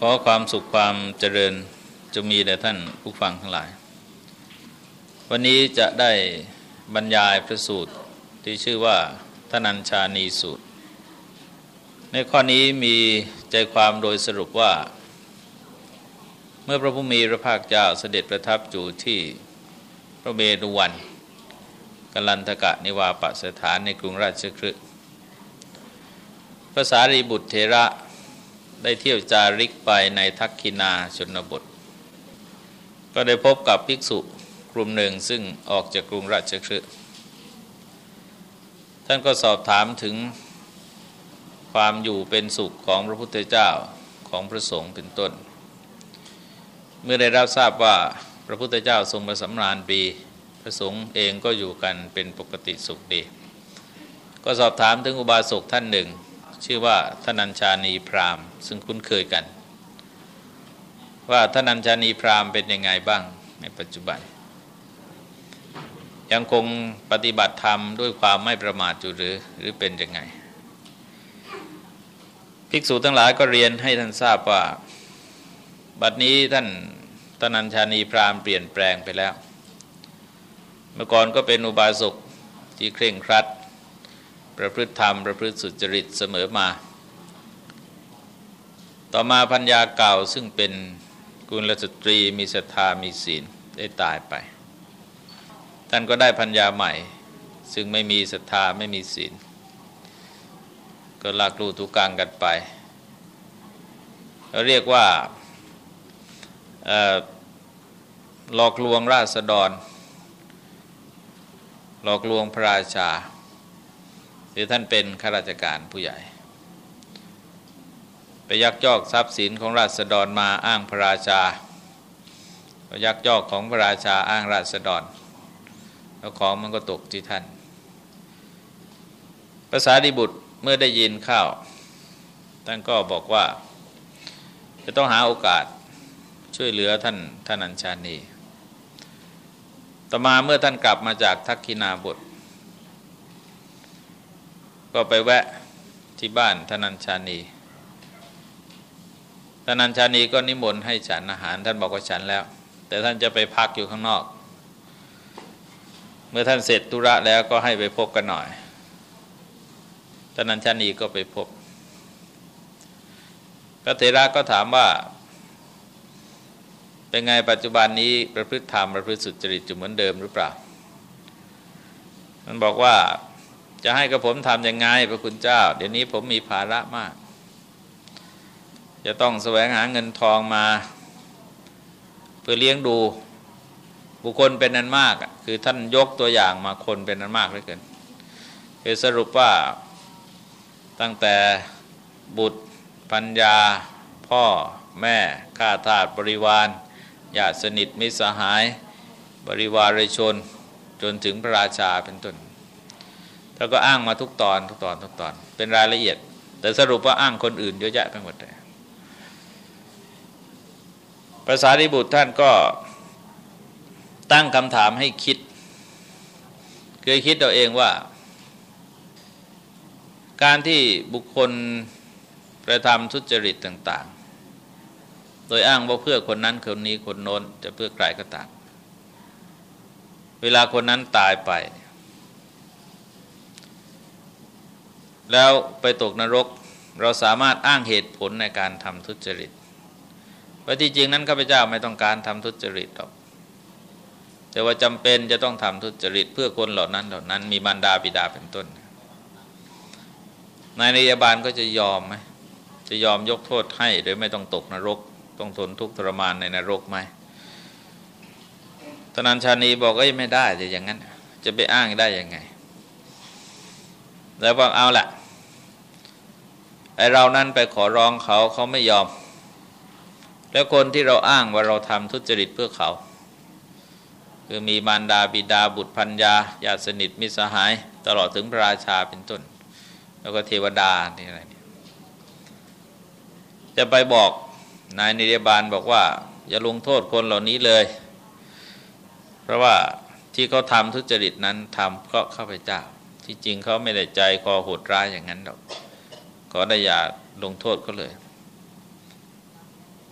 ขอความสุขความเจริญจะมีแด่ท่านผู้ฟังทั้งหลาย วันนี้จะได้บรรยายพระสูตรที่ชื่อว่าทนัญชานีสูตร ในข้อนี้มีใจความโดยสรุปว่า เมื่อพระผู้มีพระภาคเจ้าเสด็จประทับอยู่ที่พระเมรุวันกัลันทกะนิวาปสถานในกรุงราชคฤห์ภาษารีบุตรเทระ ได้เที่ยวจาริกไปในทักคินาชนบท ก็ได้พบกับภิกษุกลุ่มหนึ่งซึ่งออกจากกรุงราชคฤห์ท่านก็สอบถามถึงความอยู่เป็นสุขของพระพุทธเจ้าของพระสงฆ์เป็นต้น เมื่อได้รับทราบว่าพระพุทธเจ้าทรงประสำราญปีพระสงฆ์เองก็อยู่กันเป็นปกติสุขดี ก็สอบถามถึงอุบาสกท่านหนึ่ง ชื่อว่าทนัญชานีพรามซึ่งคุ้นเคยกัน ว่าทนัญชานีพรามเป็นยังไงบ้างในปัจจุบัน ยังคงปฏิบัติธรรมด้วยความไม่ประมาทอยู่หรือหรือเป็นยังไง ภิกษุทั้งหลายก็เรียนให้ท่านทราบว่า บัดนี้ท่านตนัญชานีพรามเปลี่ยนแปลงไปแล้ว เมื่อก่อนก็เป็นอุบาสกที่เคร่งครัด ประพฤติธรรม ประพฤติสุจริตเสมอมา ต่อมาพัญญาเก่าซึ่งเป็นกุลสตรีมีศรัทธามีศีลได้ตายไป ท่านก็ได้พัญญาใหม่ ซึ่งไม่มีศรัทธาไม่มีศีล ก็ลากลูทุกังกันไปเราเรียกว่าหลอกลวงราษฎร หลอกลวงพระราชา รือท่านเป็นข้าราชการผู้ใหญ่ ไปยักยอกทรัพย์สินของราษฎรมาอ้างพระราชาไปยักยอกของพระราชาอ้างราษฎร แล้วของมันก็ตกที่ท่าน ภาษาดิบุตรเมื่อได้ยินข้าวท่านก็บอกว่า จะต้องหาโอกาสช่วยเหลือท่านท่านัญชานีต่อมาเมื่อท่านกลับมาจากทักกินาบท ก็ไปแวะที่บ้านธนัญชานีธนัญชานีก็นิมนต์ให้ฉันอาหาร ท่านบอกว่าฉันแล้ว แต่ท่านจะไปพักอยู่ข้างนอก เมื่อท่านเสร็จธุระแล้วก็ให้ไปพบกันหน่อยธนัญชานีก็ไปพบ พระเถระก็ถามว่า เป็นไงปัจจุบันนี้ประพฤติธรรมประพฤติสุจริตอยู่เหมือนเดิมหรือเปล่า มันบอกว่า จะให้กับผมทำยังไงพระคุณเจ้า เดี๋ยวนี้ผมมีภาระมาก จะต้องแสวงหาเงินทองมา เพื่อเลี้ยงดูบุคคลเป็นนันมาก คือท่านยกตัวอย่างมาคนเป็นนันมากเหลือเกินคือสรุปว่าตั้งแต่บุตรปัญญา พ่อแม่ข้าทาสบริวารญาติสนิทมิสหาย บริวารชน จนถึงพระราชาเป็นต้น แล้วก็อ้างมาทุกตอนทุกตอนทุกตอน เป็นรายละเอียด แต่สรุปว่าอ้างคนอื่นเยอะแยะไปหมดเลยภาษาดิบุตรท่านก็ตั้งคำถามให้คิดเคยคิดตัวเองว่า การที่บุคคลกระทำทุจริตต่าง ๆ โดยอ้างว่าเพื่อคนนั้นคนนี้คนโน้นจะเพื่อใครก็ตามเวลาคนนั้นตายไป แล้วไปตกนรก เราสามารถอ้างเหตุผลในการทำทุจริตว่าที่จริงนั้นข้าพเจ้าไม่ต้องการทำทุจริตหรอก แต่ว่าจำเป็นจะต้องทำทุจริต เพื่อคนเหล่านั้นเหล่านั้น มีมารดาบิดาเป็นต้นนายนายบาลก็จะยอมไหมจะยอมยกโทษให้โดยไม่ต้องตกนรก ต้องทนทุกข์ทรมานในนรกไหมตนันชานีบอกเอ้ยไม่ได้จะอย่างนั้น จะไปอ้างได้ยังไง แล้วบอกเอาแหละไอเรานั้นไปขอร้องเขาเขาไม่ยอม แล้วคนที่เราอ้างว่าเราทำทุจริตเพื่อเขา คือมีมารดาบิดาบุตรพัญญาญาติสนิทมิสหาย ตลอดถึงพระราชาเป็นต้น แล้วก็เทวดานี่อะไรเนี่ยจะไปบอกนายนิยบาลบอกว่า อย่าลงโทษคนเหล่านี้เลย เพราะว่าที่เขาทำทุจริตนั้นทำเพราะข้าพเจ้า ที่จริงเขาไม่ได้ใจคอโหดร้ายอย่างนั้นหรอกขอได้อย่าลงโทษเขาเลย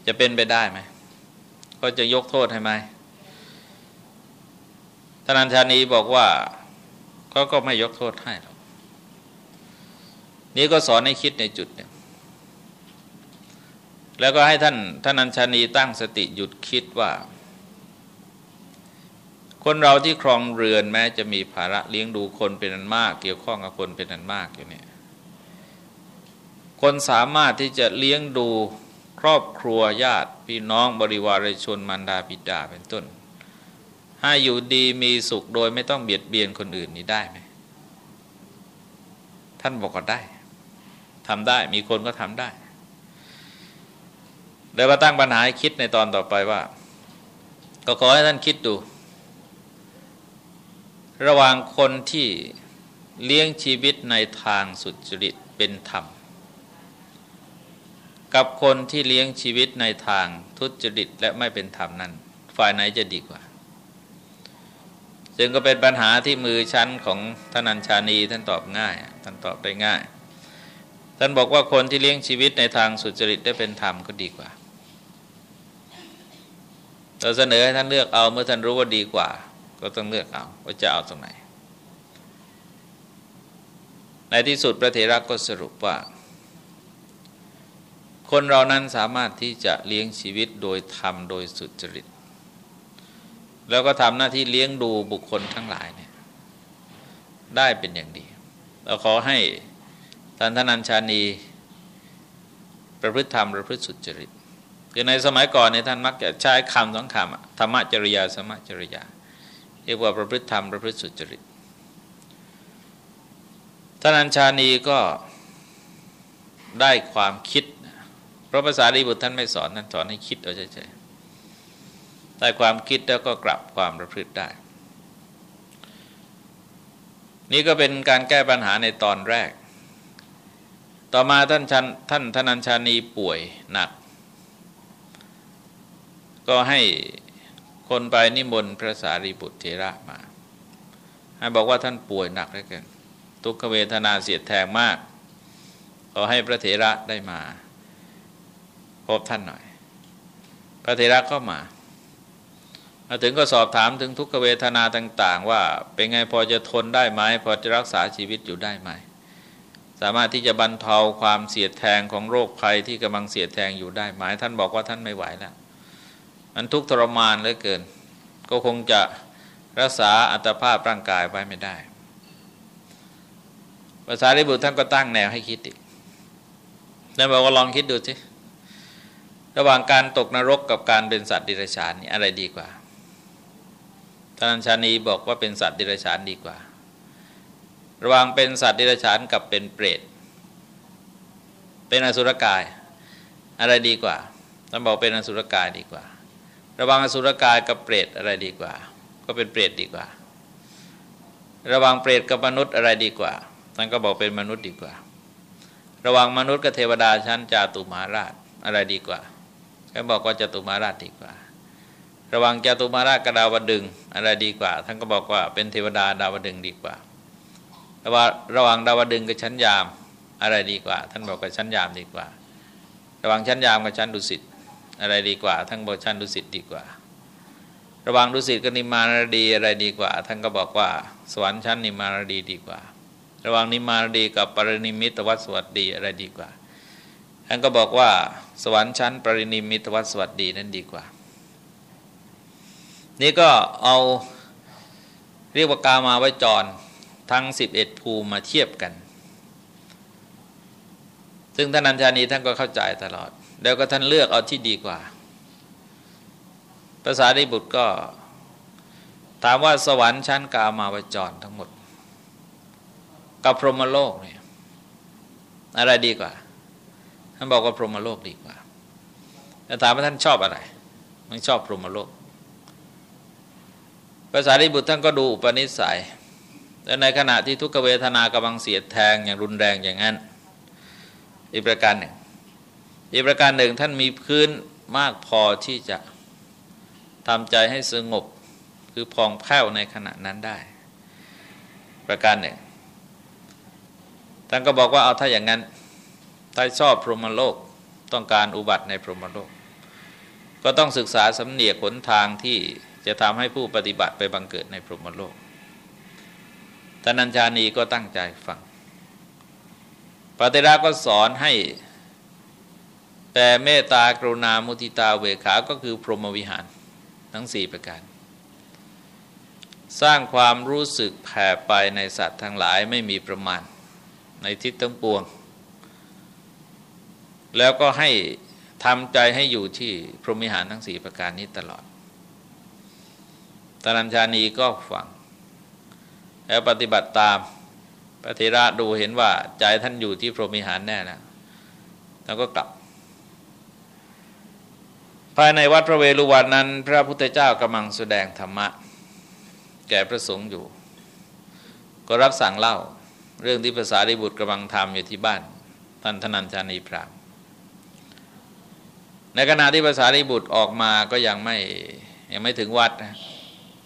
จะเป็นไปได้ไหมก็จะยกโทษให้ไหมท่านันชานีบอกว่าก็ก็ไม่ยกโทษให้หรอกนี่ก็สอนให้คิดในจุดหนึ่งแล้วก็ให้ท่านท่านัญชานีตั้งสติหยุดคิดว่า คนเราที่ครองเรือนแม้จะมีภาระเลี้ยงดูคนเป็นอันมาก เกี่ยวข้องกับคนเป็นอันมากอยู่เนี่ยคนสามารถที่จะเลี้ยงดูครอบครัวญาติ พี่น้องบริวารชนมารดาบิดาเป็นต้น ให้อยู่ดีมีสุขโดยไม่ต้องเบียดเบียนคนอื่นนี้ได้ไหมท่านบอกก็ได้ทำได้มีคนก็ทำได้เดี๋ยวมาตั้งปัญหาให้คิดในตอนต่อไปว่า ก็ขอให้ท่านคิดดู ระหว่างคนที่เลี้ยงชีวิตในทางสุจริตเป็นธรรม กับคนที่เลี้ยงชีวิตในทางทุจริตและไม่เป็นธรรมนั้น ฝ่ายไหนจะดีกว่า จึงก็เป็นปัญหาที่มือชั้นของท่านัญชานีท่านตอบง่ายท่านตอบได้ง่าย ท่านบอกว่าคนที่เลี้ยงชีวิตในทางสุจริตได้เป็นธรรมก็ดีกว่าเราเสนอให้ท่านเลือกเอาเมื่อท่านรู้ว่าดีกว่า ก็ต้องเลือกเอาว่าจะเอาตรงไหน ในที่สุดพระเถระก็สรุปว่า คนเรานั้นสามารถที่จะเลี้ยงชีวิตโดยธรรมโดยสุจริต แล้วก็ทำหน้าที่เลี้ยงดูบุคคลทั้งหลายเนี่ยได้เป็นอย่างดี เราขอให้ท่านทนัญชานีประพฤติธรรมประพฤติสุจริตคือในสมัยก่อนในท่านมักจะใช้คำสองคำธรรมจริยาสมจริยา เรียกว่าประพฤติธรรมประพฤติสุจริตท่านอัญชานีก็ได้ความคิด เพราะภาษาดีบุตรท่านไม่สอนท่านสอนให้คิดเอาเฉยๆได้ความคิดแล้วก็กลับความประพฤติได้ นี่ก็เป็นการแก้ปัญหาในตอนแรก ต่อมาท่านท่านท่านอัญชานีป่วยหนัก ก็ให้ คนไปนิมนต์พระสารีบุตรเทระมา ให้บอกว่าท่านป่วยหนักเหลือเกินทุกขเวทนาเสียดแทงมากขอให้พระเถระได้มา พบท่านหน่อย พระเถระก็มามาถึงก็สอบถามถึงทุกขเวทนาต่าง ๆ ว่าเป็นไงพอจะทนได้ไหมพอจะรักษาชีวิตอยู่ได้ไหม สามารถที่จะบรรเทาความเสียดแทงของโรคภัยที่กำลังเสียดแทงอยู่ได้ไหมท่านบอกว่าท่านไม่ไหวแล้ว มันทุกข์ทรมานเหลือเกิน ก็คงจะรักษาอัตภาพร่างกายไว้ไม่ได้ภาษาริบุตรท่านก็ตั้งแนวให้คิดอีกท่านบอกว่าลองคิดดูสิระหว่างการตกนรกกับการเป็นสัตว์ดิรัจฉานนี่อะไรดีกว่าท่านชานีบอกว่าเป็นสัตว์ดิรัจฉานดีกว่า ระหว่างเป็นสัตว์ดิรัจฉานกับเป็นเปรต เป็นอสุรกาย อะไรดีกว่าท่านบอกเป็นอสุรกายดีกว่า ระวังอสุรกายกับเปรตอะไรดีกว่า ก็เป็นเปรตดีกว่า ระวังเปรตกับมนุษย์อะไรดีกว่าท่านก็บอกเป็นมนุษย์ดีกว่า ระวังมนุษย์กับเทวดาชั้นจาตุมาราชอะไรดีกว่าท่านบอกว่าจาตุมาราชดีกว่า ระวังจาตุมาราชกับดาวดึงอะไรดีกว่าท่านก็บอกว่าเป็นเทวดาดาวดึงดีกว่าระว่าระวังดาวดึงกับชั้นยามอะไรดีกว่า ท่านบอกว่าชั้นยามดีกว่า ระวังชั้นยามกับชั้นดุสิต อะไรดีกว่า ทั้งบอกชั้นดุสิตดีกว่า ระหว่างดุสิตกับนิมานรดีอะไรดีกว่า ท่านก็บอกว่า สวรรค์ชั้นนิมานรดีดีกว่า ระหว่างนิมานรดีกับปรินิมิตวัสวัสดีอะไรดีกว่าท่านก็บอกว่า สวรรค์ชั้น ปรินิมิตวัสวัสดีนั้นดีกว่า นี่ก็เอาเรียกว่ากามาไว้จรทั้ง 11 ภูมาเทียบกัน ซึ่งท่านนันทานีท่านก็เข้าใจตลอด แล้วก็ท่านเลือกเอาที่ดีกว่าภาษาดิบุตรก็ ถามว่าสวรรค์ชั้นกามาวจรทั้งหมด กับพรหมโลกเนี่ยอะไรดีกว่า ท่านบอกว่าพรหมโลกดีกว่าแต่ถามว่าท่านชอบอะไรมันชอบพรหมโลกภาษาดิบุตรท่านก็ดูอุปนิสัยและในขณะที่ทุกขเวทนากำลังเสียดแทงอย่างรุนแรงอย่างนั้น อีกประการหนึ่ง อีกประการหนึ่งท่านมีพื้นมากพอที่จะทำใจให้สงบคือพองแผ้วในขณะนั้นได้ ประการหนึ่งท่านก็บอกว่าเอาถ้าอย่างนั้นถ้าชอบพรหมโลกต้องการอุบัติในพรหมโลก ก็ต้องศึกษาสำเนียกขนทางที่จะทำให้ผู้ปฏิบัติไปบังเกิดในพรหมโลกท่านัญชานีก็ตั้งใจฟังปฏิราก็สอนให้ แต่เมตตากรุณามุทิตาเวขา ก็คือพรหมวิหารทั้งสี่ประการ สร้างความรู้สึกแผ่ไปในสัตว์ทั้งหลายไม่มีประมาณในทิศทั้งปวง แล้วก็ให้ทำใจให้อยู่ที่พรหมิหารทั้งสี่ประการนี้ตลอดตรัญชานีก็ฟัง แล้วปฏิบัติตามพระเทระดูเห็นว่าใจท่านอยู่ที่พรหมิหารแน่แล้วแล้วก็กลับ ภายในวัดพระเวรุวันนั้น พระพุทธเจ้ากำลังแสดงธรรมะ แก่พระสงฆ์อยู่ ก็รับสั่งเล่า เรื่องที่ภาษาดิบุตรกำลังทำอยู่ที่บ้านท่านธนัญชานีพรามในขณะที่ภาษาดิบุตรออกมาก็ยังไม่ยังไม่ถึงวัดนะ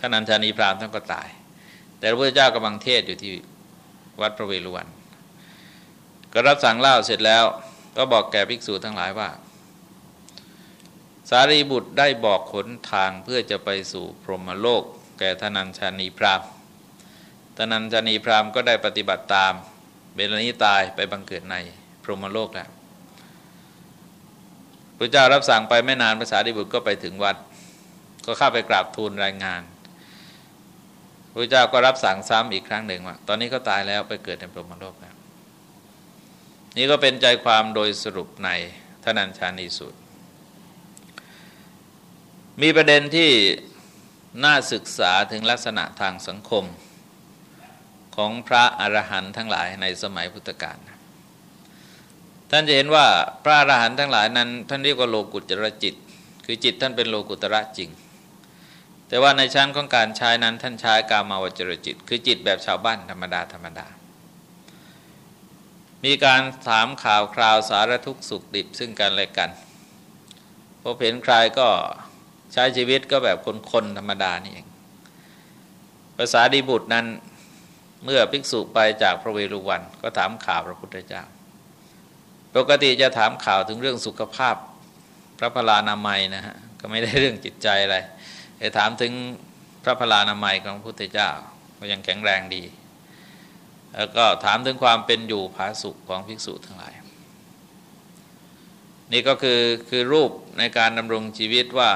ท่านัญชานีพรามท่านก็ตาย แต่พระพุทธเจ้ากำลังเทศอยู่ที่วัดพระเวรุวันก็รับสั่งเล่าเสร็จแล้ว ก็บอกแก่ภิกษุทั้งหลายว่า สารีบุตรได้บอกขนทางเพื่อจะไปสู่พรหมโลก แก่ธนัญชานีพรามธนัญชานีพรามก็ได้ปฏิบัติตามเบลนี้ตายไปบังเกิดในพรหมโลกแล้วพระเจ้ารับสั่งไปไม่นานภาษาดิบุตรก็ไปถึงวัด ก็เข้าไปกราบทูลรายงานพระเจ้าก็รับสั่งซ้ำอีกครั้งหนึ่งว่าตอนนี้ก็ตายแล้วไปเกิดในพรหมโลกแล้วนี่ก็เป็นใจความโดยสรุปในทนัญชานีสูตร มีประเด็นที่น่าศึกษาถึงลักษณะทางสังคมของพระอรหันต์ทั้งหลายในสมัยพุทธกาลท่านจะเห็นว่าพระอรหันต์ทั้งหลายนั้น ท่านเรียกว่าโลกุตระจิต คือจิตท่านเป็นโลกุตระจริง แต่ว่าในชั้นของการใช้นั้นท่านใช้กามาวจรจิต คือจิตแบบชาวบ้านธรรมดาธรรมดา มีการถามข่าวคราวสารทุกข์สุขดิบซึ่งกันและกันพอเห็นใครก็ ใช้ชีวิตก็แบบคนๆธรรมดานี่เองภาษาดีบุตรนั้นเมื่อภิกษุไปจากพระเวรุวัน ก็ถามข่าวพระพุทธเจ้า ปกติจะถามข่าวถึงเรื่องสุขภาพพระพลานามัยนะฮะก็ไม่ได้เรื่องจิตใจอะไรไปถามถึงพระพลานามัยของพระพุทธเจ้าก็ยังแข็งแรงดี แล้วก็ถามถึงความเป็นอยู่ผาสุขของภิกษุทั้งหลาย นี่ก็คือคือรูปในการดำรงชีวิตว่า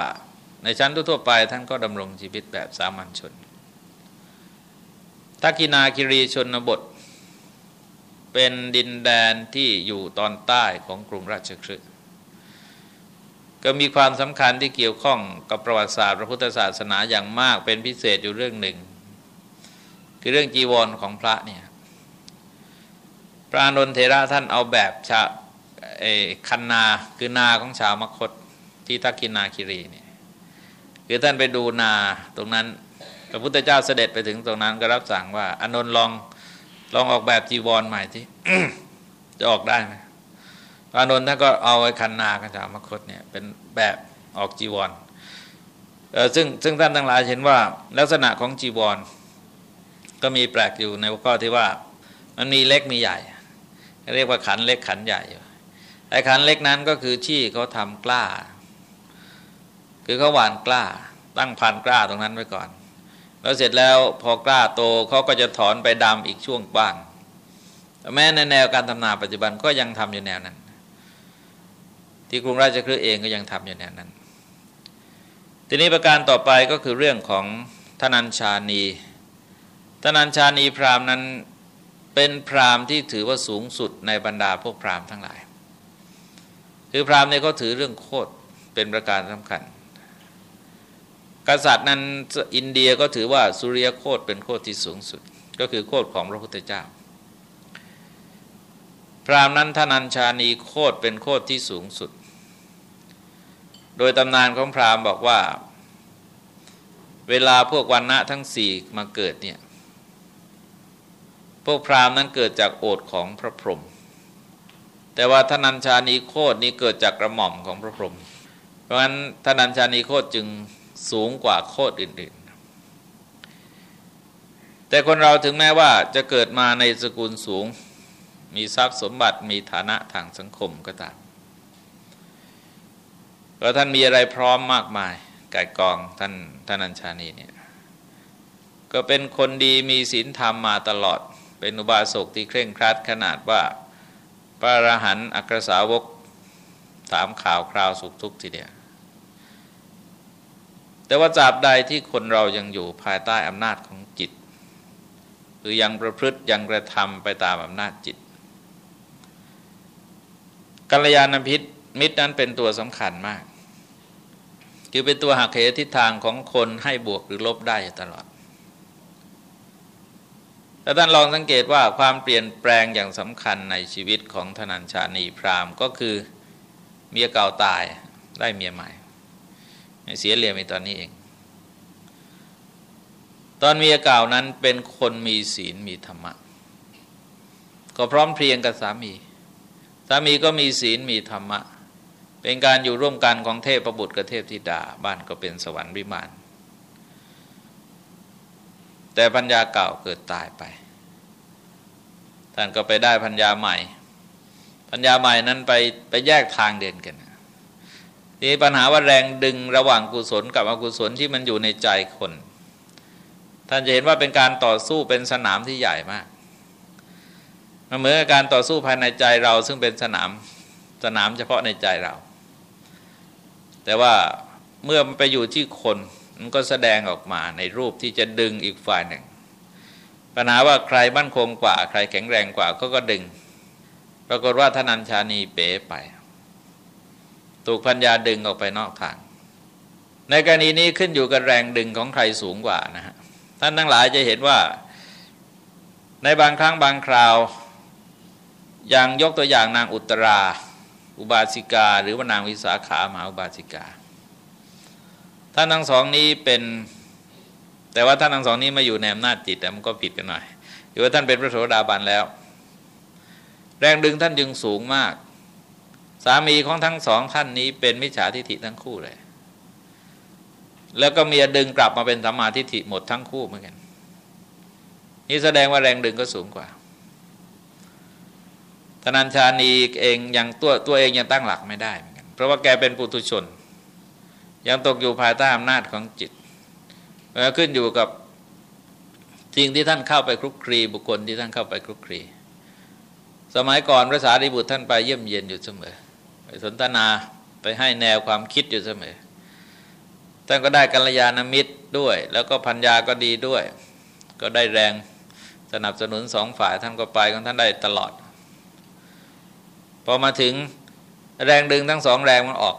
ในชั้นทั่วไปท่านก็ดำรงชีวิตแบบสามัญชนทักกินาคิรีชนบท เป็นดินแดนที่อยู่ตอนใต้ของกรุงราชคฤห์ก็มีความสำคัญที่เกี่ยวข้องกับประวัติศาสตร์ พระพุทธศาสนาอย่างมากเป็นพิเศษอยู่เรื่องหนึ่ง คือเรื่องจีวรของพระเนี่ยพระอนุนเทระท่านเอาแบบชาคันนาคือนาของชาวมคตที่ทักกินาคิรีเนี่ย คือท่านไปดูนาตรงนั้นพระพุทธเจ้าเสด็จไปถึงตรงนั้นก็รับสั่งว่าอนนท์ลองลองออกแบบจีวรใหม่ที่จะออกได้ไหมพระนนท์ท่านก็เอาไอ้คันนากัญชามคตเนี่ยเป็นแบบออกจีวรซึ่งซึ่งท่านทั้งหลายเห็นว่าลักษณะของจีวร ก็มีแปลกอยู่ในข้อที่ว่ามันมีเล็กมีใหญ่ เรียกว่าขันเล็กขันใหญ่ไอ้ขันเล็กนั้นก็คือชี้เขาทำกล้า คือเขาหวานกล้า ตั้งพันกล้าตรงนั้นไว้ก่อน แล้วเสร็จแล้วพอกล้าโตเขาก็จะถอนไปดำอีกช่วงบ้างแม้ในแนวการทำนาปัจจุบันก็ยังทำอยู่แนวนั้น ที่กรุงราชคฤห์เองก็ยังทำอยู่แนวนั้น ทีนี้ประการต่อไปก็คือเรื่องของธนัญชานีธนัญชานีพราหมณ์นั้นเป็นพราหมณ์ที่ถือว่าสูงสุดในบรรดาพวกพราหมณ์ทั้งหลาย คือพราหมณ์เนี่ยเขาถือเรื่องโคดเป็นประการสำคัญ กษัตริย์นั้นอินเดียก็ถือว่าสุริยโคดเป็นโคดที่สูงสุด ก็คือโคดของพระพุทธเจ้า พราหมณ์นั้นทนัญชานีโคดเป็นโคดที่สูงสุด โดยตำนานของพราหมณ์บอกว่า เวลาพวกวันณะทั้งสี่มาเกิดเนี่ยพวกพราหมณ์นั้นเกิดจากโอทของพระพรหมแต่ว่าทนัญชานีโคดนี้เกิดจากกระหม่อมของพระพรหมเพราะฉะนั้นทนัญชานีโคดจึง สูงกว่าโคดอื่นๆ แต่คนเราถึงแม้ว่าจะเกิดมาในสกุลสูง มีทรัพย์สมบัติมีฐานะทางสังคมก็ตามก็ท่านมีอะไรพร้อมมากมายกายกองท่านท่านัญชานีเนี่ยก็เป็นคนดีมีศีลธรรมมาตลอด เป็นอุบาสกที่เคร่งครัดขนาดว่าพระอรหันต์อักรสาวกถามข่าวคราวสุขทุกข์ทีเดียว แต่ว่าจาบใดที่คนเรายังอยู่ภายใต้อำนาจของจิต หรือยังประพฤติยังกระทำไปตามอำนาจจิตกัลยาณมิตรมิตรนั้นเป็นตัวสำคัญมาก คือเป็นตัวหักเหทิศทางของคนให้บวกหรือลบได้ตลอดแล้วท่านลองสังเกตว่าความเปลี่ยนแปลงอย่างสำคัญในชีวิตของธนัญชานีพรามก็คือเมียเก่าตายได้เมียใหม่ เสียเรียมในตอนนี้เอง ตอนมียเก่านั้นเป็นคนมีศีลมีธรรมะ ก็พร้อมเพรียงกับสามี สามีก็มีศีลมีธรรมะ เป็นการอยู่ร่วมกันของเทพประบุตรกับเทพธิดาบ้านก็เป็นสวรรค์วิมาน แต่พัญญาเก่าเกิดตายไป ท่านก็ไปได้พัญญาใหม่ พัญญาใหม่นั้นไปไปแยกทางเดินกัน ทีปัญหาว่าแรงดึงระหว่างกุศลกับอกุศลที่มันอยู่ในใจคน ท่านจะเห็นว่าเป็นการต่อสู้เป็นสนามที่ใหญ่มากมันเหมือนกับการต่อสู้ภายในใจเราซึ่งเป็นสนามสนามเฉพาะในใจเรา แต่ว่าเมื่อมันไปอยู่ที่คนมันก็แสดงออกมาในรูปที่จะดึงอีกฝ่ายหนึ่ง ปัญหาว่าใครมั่นคงกว่า ใครแข็งแรงกว่าก็ก็ดึง ปรากฏว่าทนัญชานีเป๋ไป ถูกพัญญาดึงออกไปนอกทาง ในกรณีนี้ขึ้นอยู่กับแรงดึงของใครสูงกว่านะฮะท่านทั้งหลายจะเห็นว่า ในบางครั้งบางคราวอย่างยกตัวอย่างนางอุตรา อุบาสิกา หรือว่านางวิสาขามหาอุบาสิกาท่านทั้งสองนี้เป็น แต่ว่าท่านทั้งสองนี้มาอยู่ในอำนาจจิตแต่มันก็ผิดกันหน่อยอยู่ว่าท่านเป็นพระโสดาบันแล้ว แรงดึงท่านจึงสูงมาก สามีของทั้งสองท่านนี้เป็นมิจฉาทิฏฐิทั้งคู่เลย แล้วก็เมียดึงกลับมาเป็นสัมมาทิฏฐิหมดทั้งคู่เหมือนกัน นี่แสดงว่าแรงดึงก็สูงกว่าธนัญชานีเองยังตัวตัวเองยังตั้งหลักไม่ได้เหมือนกัน เพราะว่าแกเป็นปุถุชน ยังตกอยู่ภายใต้อำนาจของจิตแล้วขึ้นอยู่กับสิ่งที่ท่านเข้าไปคลุกคลีบุคคลที่ท่านเข้าไปคลุกคลีสมัยก่อนพระสารีบุตรท่านไปเยี่ยมเยียนอยู่เสมอ สนทนาไปให้แนวความคิดอยู่เสมอท่านก็ได้กัลยาณมิตรด้วย แล้วก็พัญญาก็ดีด้วย ก็ได้แรงสนับสนุนสองฝ่ายท่านก็ไปของท่านได้ตลอด พอมาถึงแรงดึงทั้งสองแรงมันออก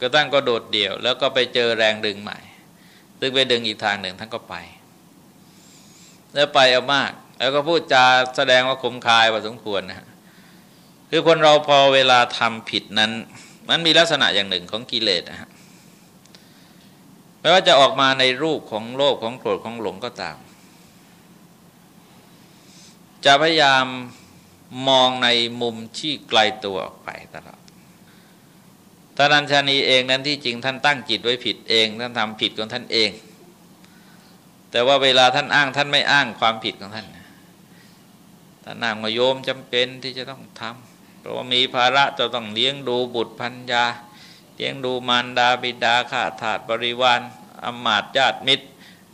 ก็ตั้งก็โดดเดี่ยว แล้วก็ไปเจอแรงดึงใหม่ ซึ่งไปดึงอีกทางหนึ่งท่านก็ไป แล้วไปเอามาก แล้วก็พูดจาแสดงว่าคมคายพอสมควรนะ คือคนเราพอเวลาทำผิดนั้น มันมีลักษณะอย่างหนึ่งของกิเลสนะฮะไม่ว่าจะออกมาในรูปของโลภของโกรธของหลงก็ตาม จะพยายามมองในมุมที่ไกลตัวออกไปตลอดท่านัญชานีเองนั้นที่จริงท่านตั้งจิตไว้ผิดเอง ท่านทำผิดของท่านเอง แต่ว่าเวลาท่านอ้างท่านไม่อ้างความผิดของท่านท่านอ้างมาโยมจำเป็นที่จะต้องทำ เพราะว่ามีภาระจะต้องเลี้ยงดูบุตรพัญญาเลี้ยงดูมารดาบิดาข้าทาสบริวารอมาตญาติมิตร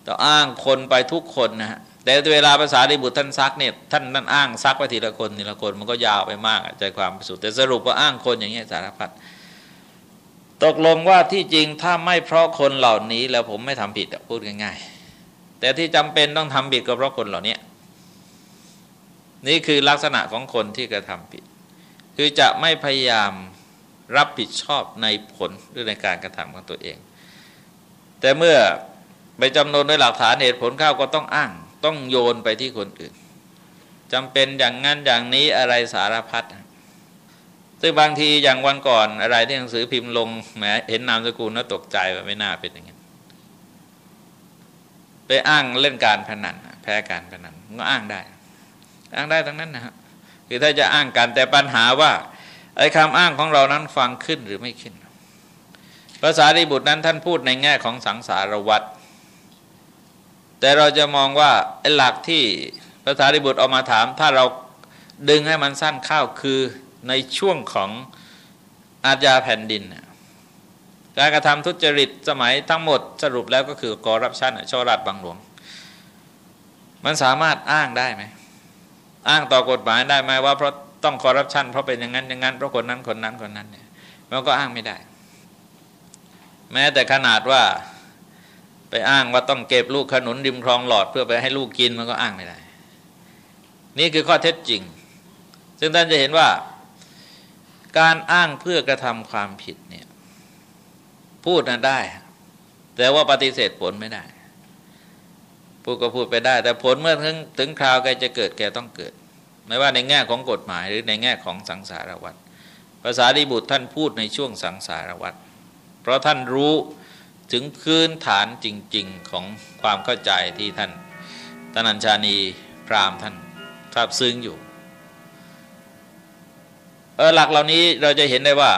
ต้องอ้างคนไปทุกคนนะฮะแต่เวลาภาษาดิบุตรท่านซักเนี่ยท่านนั่นอ้างซักไปทีละคนทีละคนมันก็ยาวไปมากใจความสุดแต่สรุปว่าอ้างคนอย่างเงี้ยสารพัดตกลงว่าที่จริงถ้าไม่เพราะคนเหล่านี้แล้วผมไม่ทำผิดพูดง่ายๆ แต่ที่จำเป็นต้องทำผิดก็เพราะคนเหล่านี้นี่คือลักษณะของคนที่กระทำผิด คือจะไม่พยายามรับผิดชอบในผลหรือในการกระทำของตัวเอง แต่เมื่อไปจำนวนด้วยหลักฐานเหตุผลเข้าก็ต้องอ้าง ต้องโยนไปที่คนอื่นจำเป็นอย่างนั้นอย่างนี้อะไรสารพัดซึ่งบางทีอย่างวันก่อนอะไรที่หนังสือพิมพ์ลงแหมเห็นนามสกุลแล้วตกใจว่าไม่น่าเป็นอย่างนี้ไปอ้างเล่นการพนันแพ้การพนันก็อ้างได้ อ้างได้ทั้งนั้นนะฮะ คือถ้าจะอ้างกันแต่ปัญหาว่าไอ้คำอ้างของเรานั้นฟังขึ้นหรือไม่ขึ้นภาษาดิบุตรนั้นท่านพูดในแง่ของสังสารวัตรแต่เราจะมองว่าไอ้หลักที่ภาษาดิบุตรเอามาถาม ถ้าเราดึงให้มันสั้นเข้าคือในช่วงของอาญาแผ่นดินการกระทำทุจริตสมัยทั้งหมดสรุปแล้วก็คือกอรับชันช่อราดบังหลวง มันสามารถอ้างได้ไหม อ้างต่อกฎหมายได้ไหมว่าเพราะต้องคอรับชันเพราะเป็นอย่างนั้นอย่างนั้นเพราะคนนั้นคนนั้นคนนั้นเนี่ยมันก็อ้างไม่ได้ แม้แต่ขนาดว่าไปอ้างว่าต้องเก็บลูกขนุนริมคลองหลอดเพื่อไปให้ลูกกินมันก็อ้างไม่ได้ นี่คือข้อเท็จจริง ซึ่งท่านจะเห็นว่า การอ้างเพื่อกระทำความผิดเนี่ย พูดนะได้ แต่ว่าปฏิเสธผลไม่ได้ พูดก็พูดไปได้ แต่ผลเมื่อถึงถึงคราวแกจะเกิดแกต้องเกิด ไม่ว่าในแง่ของกฎหมายหรือในแง่ของสังสารวัฏภาษาดิบุตรท่านพูดในช่วงสังสารวัฏเพราะท่านรู้ถึงพื้นฐานจริง ๆของความเข้าใจที่ท่านตนัญชานีพรามท่านทราบซึ้งอยู่เออหลักเหล่านี้เราจะเห็นได้ว่า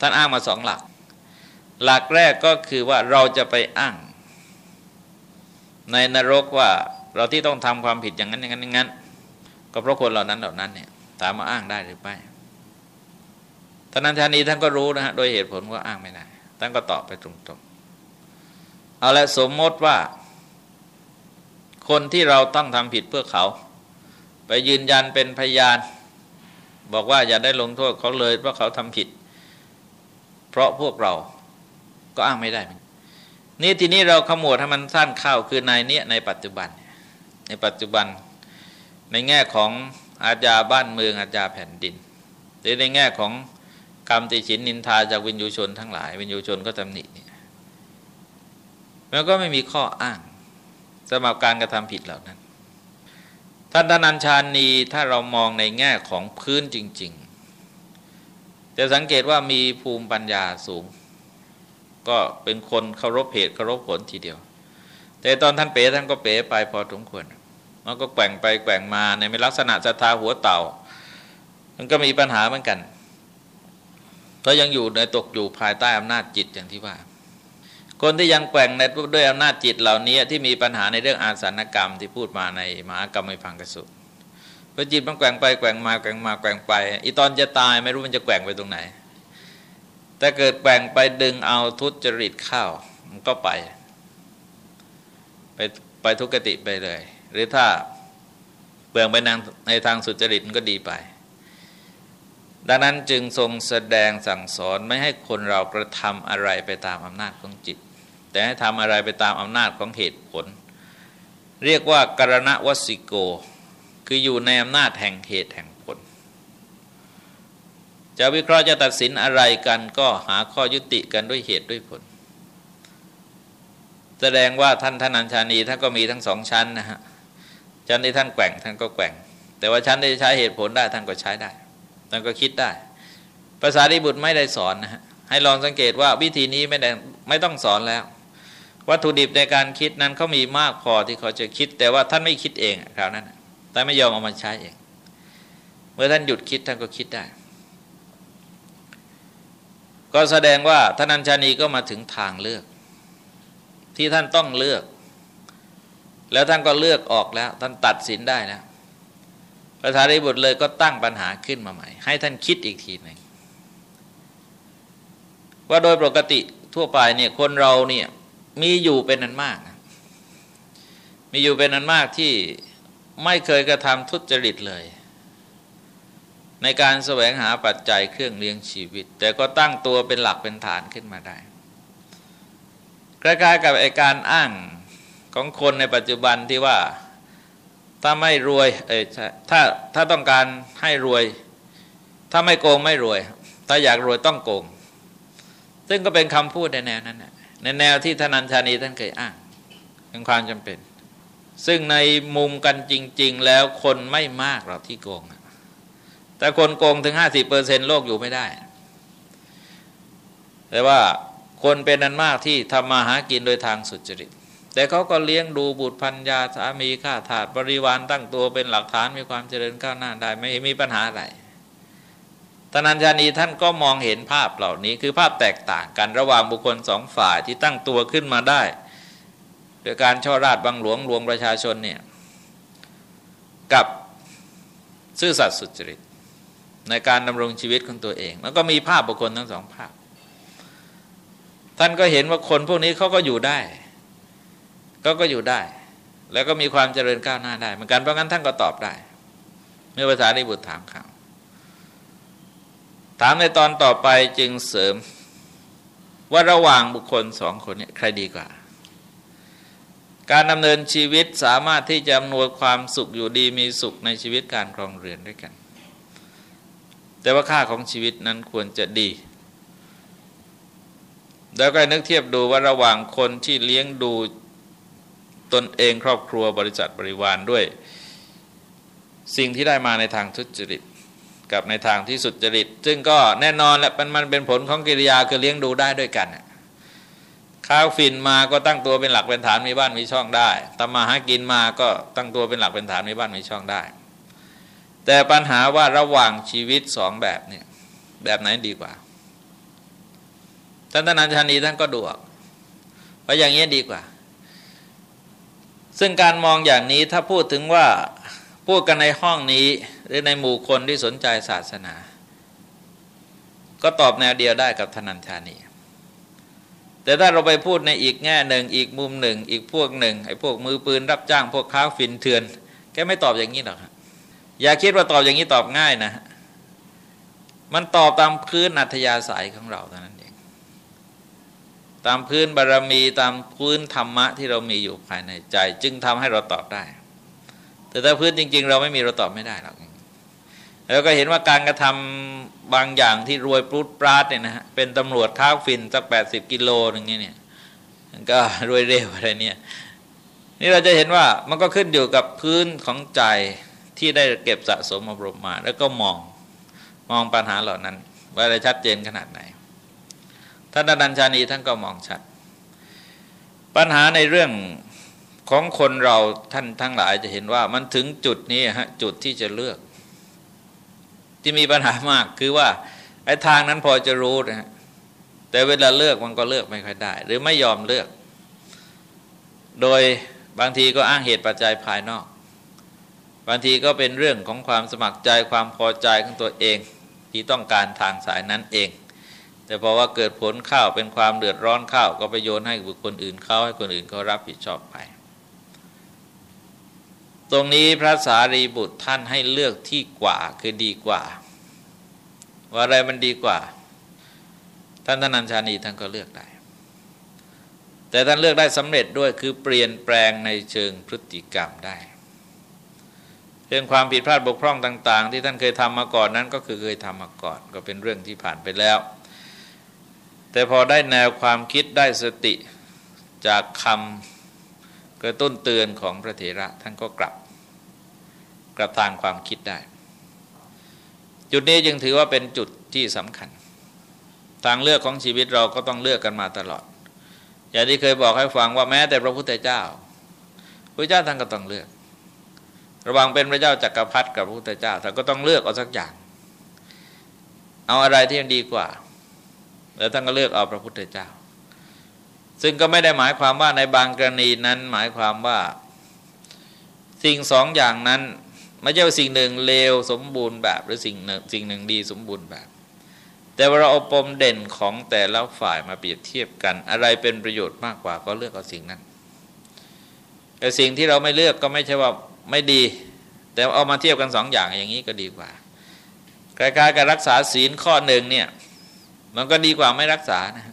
ท่านอ้างมาสองหลัก หลักแรกก็คือว่าเราจะไปอ้าง ในนรกว่าเราที่ต้องทำความผิดอย่างนั้นอย่างนั้นอย่างนั้น ก็เพราะคนเหล่านั้นเหล่านั้นเนี่ยถามมาอ้างได้หรือไม่ท่านัญชานีท่านก็รู้นะฮะโดยเหตุผลว่าอ้างไม่ได้ท่านก็ตอบไปตรงๆ เอาละสมมติว่า คนที่เราต้องทำผิดเพื่อเขา ไปยืนยันเป็นพยาน บอกว่าอย่าได้ลงโทษเขาเลยเพราะเขาทำผิด เพราะพวกเราก็อ้างไม่ได้นี่ นี่ทีนี้เราขมวดให้มันสั้นเข้าคือในเนี้ยในปัจจุบัน ในปัจจุบัน ในแง่ของอาญาบ้านเมืองอาญาแผ่นดินหรือในแง่ของคำติฉินนินทาจากวินยูชนทั้งหลาย วินยูชนก็ตำหนิเนี่ยมันก็ไม่มีข้ออ้างสำหรับการกระทำผิดเหล่านั้นท่านทนัญชานีถ้าเรามองในแง่ของพื้นจริง ๆ จะสังเกตว่ามีภูมิปัญญาสูง ก็เป็นคนเคารพเหตุเคารพผลทีเดียว แต่ตอนท่านเป๋ท่านก็เป๋ไปพอสมควรมันก็แกว่งไปแกว่งมาในลักษณะศรัทธาหัวเต่า มันก็มีปัญหาเหมือนกันเพราะยังอยู่ในตกอยู่ภายใต้อำนาจจิตอย่างที่ว่า คนที่ยังแกว่งในด้วยอำนาจจิตเหล่านี้ที่มีปัญหาในเรื่องอาสนกรรมที่พูดมาในมหากรรมไม่ฟังกระสุพอจิตมันแกว่งไปแกว่งมาแกว่งมาแกว่งไปอีตอนจะตายไม่รู้มันจะแกว่งไปตรงไหน แต่เกิดแกว่งไปดึงเอาทุจริตเข้ามันก็ไป ไปไปทุกติไปเลย หรือถ้าเปลืองไปนางในทางสุจริตมันก็ดีไป ดังนั้นจึงทรงแสดงสั่งสอนไม่ให้คนเรากระทำอะไรไปตามอำนาจของจิต แต่ให้ทำอะไรไปตามอำนาจของเหตุผล เรียกว่าการณวสิโก คืออยู่ในอำนาจแห่งเหตุแห่ง จะวิเคราะห์จะตัดสินอะไรกันก็หาข้อยุติกันด้วยเหตุด้วยผล แสดงว่าท่านท่านัญชานีท่านก็มีทั้งสองชั้นนะฮะชั้นที่ท่านแกว่งท่านก็แกว่ง แต่ว่าชั้นที่ใช้เหตุผลได้ท่านก็ใช้ได้ท่านก็คิดได้ ภาษาดิบุตรไม่ได้สอนนะฮะให้ลองสังเกตว่าวิธีนี้ไม่ได้ไม่ต้องสอนแล้ว วัตถุดิบในการคิดนั้นเขามีมากพอที่เขาจะคิด แต่ว่าท่านไม่คิดเองคราวนั้นแต่ไม่ยอมเอามาใช้เอง เมื่อท่านหยุดคิดท่านก็คิดได้ ก็แสดงว่าท่านัญชานีก็มาถึงทางเลือก ที่ท่านต้องเลือก แล้วท่านก็เลือกออกแล้ว ท่านตัดสินได้แล้วพระสารีบุตรเลยก็ตั้งปัญหาขึ้นมาใหม่ ให้ท่านคิดอีกทีหนึ่งว่าโดยปกติทั่วไปเนี่ยคนเราเนี่ยมีอยู่เป็นนันมาก มีอยู่เป็นนันมากที่ไม่เคยกระทำทุจริตเลย ในการแสวงหาปัจจัยเครื่องเลี้ยงชีวิต แต่ก็ตั้งตัวเป็นหลักเป็นฐานขึ้นมาได้ใกล้ๆกับไอการอ้างของคนในปัจจุบันที่ว่าถ้าไม่รวยเออถ้าถ้าต้องการให้รวย ถ้าไม่โกงไม่รวย ถ้าอยากรวยต้องโกง ซึ่งก็เป็นคำพูดในแนวนั้นในแนวที่ธนัญชานีท่านเคยอ้างเป็นความจำเป็น ซึ่งในมุมกันจริง ๆ แล้วคนไม่มากหรอกที่โกง แต่คนโกงถึงห้าสิบเปอร์เซ็นโลกอยู่ไม่ได้ แต่ว่าคนเป็นนันมากที่ทำมาหากินโดยทางสุจริต แต่เขาก็เลี้ยงดูบุตรพัญญาสามีข้าทาสบริวารตั้งตัวเป็นหลักฐานมีความเจริญก้าวหน้าได้ไม่มีปัญหาอะไรตนัญชานีท่านก็มองเห็นภาพเหล่านี้คือภาพแตกต่างกันระหว่างบุคคลสองฝ่ายที่ตั้งตัวขึ้นมาได้โดยการช่อราดบังหลวงหลวงประชาชนเนี่ยกับซื่อสัตย์สุจริต ในการดำรงชีวิตของตัวเองแล้วก็มีภาพบุคคลทั้งสองภาพ ท่านก็เห็นว่าคนพวกนี้เขาก็อยู่ได้ก็ก็อยู่ได้ แล้วก็มีความเจริญก้าวหน้าได้เหมือนกันเพราะงั้นท่านก็ตอบได้ เมื่อภาษาในบุตรถามเขาถามในตอนต่อไปจึงเสริมว่าระหว่างบุคคลสองคนนี้ใครดีกว่า การดำเนินชีวิตสามารถที่จะอำนวยความสุขอยู่ดีมีสุขในชีวิตการครองเรือนด้วยกัน แต่ว่าค่าของชีวิตนั้นควรจะดี แล้วก็นึกเทียบดูว่าระหว่างคนที่เลี้ยงดูตนเองครอบครัวบริษัทบริวารด้วย สิ่งที่ได้มาในทางทุจริตกับในทางที่สุจริต ซึ่งก็แน่นอนแหละมันมันเป็นผลของกิริยาคือเลี้ยงดูได้ด้วยกันข้าวฟินมาก็ตั้งตัวเป็นหลักเป็นฐานมีบ้านมีช่องได้ตามาหากินมาก็ตั้งตัวเป็นหลักเป็นฐานมีบ้านมีช่องได้ แต่ปัญหาว่าระหว่างชีวิตสองแบบเนี่ยแบบไหนดีกว่าท่านทนันชานีท่านก็ดูออกว่าอย่างนี้ดีกว่า ซึ่งการมองอย่างนี้ถ้าพูดถึงว่าพูดกันในห้องนี้หรือในหมู่คนที่สนใจศาสนา ก็ตอบแนวเดียวได้กับธนัญชานีแต่ถ้าเราไปพูดในอีกแง่หนึ่งอีกมุมหนึ่ง อีกพวกหนึ่งไอ้พวกมือปืนรับจ้างพวกค้าฟินเถื่อน แกไม่ตอบอย่างนี้หรอก อย่าคิดว่าตอบอย่างนี้ตอบง่ายนะ มันตอบตามพื้นอัธยาศัยของเราเท่านั้นเองตามพื้นบารรมีตามพื้นธรรมะที่เรามีอยู่ภายในใจ จึงทำให้เราตอบได้ แต่ถ้าพื้นจริง ๆ เราไม่มีเราตอบไม่ได้หรอกแล้วก็เห็นว่าการกระทำบางอย่างที่รวยปลุดปราดเนี่ยนะฮะเป็นตำรวจข้าวฟินสักแปดสิบกิโลอย่างเงี้ยเนี่ยก็รวยเร็วอะไรเนี่ย นี่เราจะเห็นว่ามันก็ขึ้นอยู่กับพื้นของใจ ที่ได้เก็บสะสมอบรมมา แล้วก็มองมองปัญหาเหล่านั้น ว่าได้ชัดเจนขนาดไหนท่านดันชานีท่านก็มองชัด ปัญหาในเรื่องของคนเราท่านทั้งหลายจะเห็นว่ามันถึงจุดนี้ฮะจุดที่จะเลือก ที่มีปัญหามากคือว่าไอ้ทางนั้นพอจะรู้นะฮะแต่เวลาเลือกมันก็เลือกไม่ค่อยได้ หรือไม่ยอมเลือก โดยบางทีก็อ้างเหตุปัจจัยภายนอก บางทีก็เป็นเรื่องของความสมัครใจความพอใจของตัวเองที่ต้องการทางสายนั้นเอง แต่พอว่าเกิดผลข้าวเป็นความเดือดร้อนข้าวก็ไปโยนให้บุคคลอื่นเขาให้คนอื่นเขารับผิดชอบไป ตรงนี้พระสารีบุตรท่านให้เลือกที่กว่าคือดีกว่า ว่าอะไรมันดีกว่า ท่านทนัญชานีท่านก็เลือกได้ แต่ท่านเลือกได้สำเร็จด้วยคือเปลี่ยนแปลงในเชิงพฤติกรรมได้ เรื่องความผิดพลาดบกพร่องต่าง ๆ ที่ท่านเคยทำมาก่อนนั้นก็คือเคยทำมาก่อน ก็เป็นเรื่องที่ผ่านไปแล้ว แต่พอได้แนวความคิดได้สติจากคำกระตุ้นเตือนของพระเถระท่านก็กลับ กลับทางความคิดได้ จุดนี้จึงถือว่าเป็นจุดที่สำคัญ ทางเลือกของชีวิตเราก็ต้องเลือกกันมาตลอด อย่างที่เคยบอกให้ฟังว่าแม้แต่พระพุทธเจ้าพระเจ้าท่านก็ต้องเลือก ระหว่างเป็นพระเจ้าจักรพรรดิกับพระพุทธเจ้าท่านก็ต้องเลือกเอาสักอย่าง เอาอะไรที่มันดีกว่า แล้วท่านก็เลือกเอาพระพุทธเจ้า ซึ่งก็ไม่ได้หมายความว่าในบางกรณีนั้นหมายความว่า สิ่งสองอย่างนั้นไม่ใช่ว่าสิ่งหนึ่งเลวสมบูรณ์แบบหรือสิ่งหนึ่งสิ่งหนึ่งดีสมบูรณ์แบบ แต่ว่าเราเอาปมเด่นของแต่ละฝ่ายมาเปรียบเทียบกัน อะไรเป็นประโยชน์มากกว่าก็เลือกเอาสิ่งนั้นแต่สิ่งที่เราไม่เลือกก็ไม่ใช่ว่า ไม่ดี แต่เอามาเทียบกันสองอย่างอย่างนี้ก็ดีกว่าคล้ายๆกับรักษาศีลข้อหนึ่งเนี่ยมันก็ดีกว่าไม่รักษานะ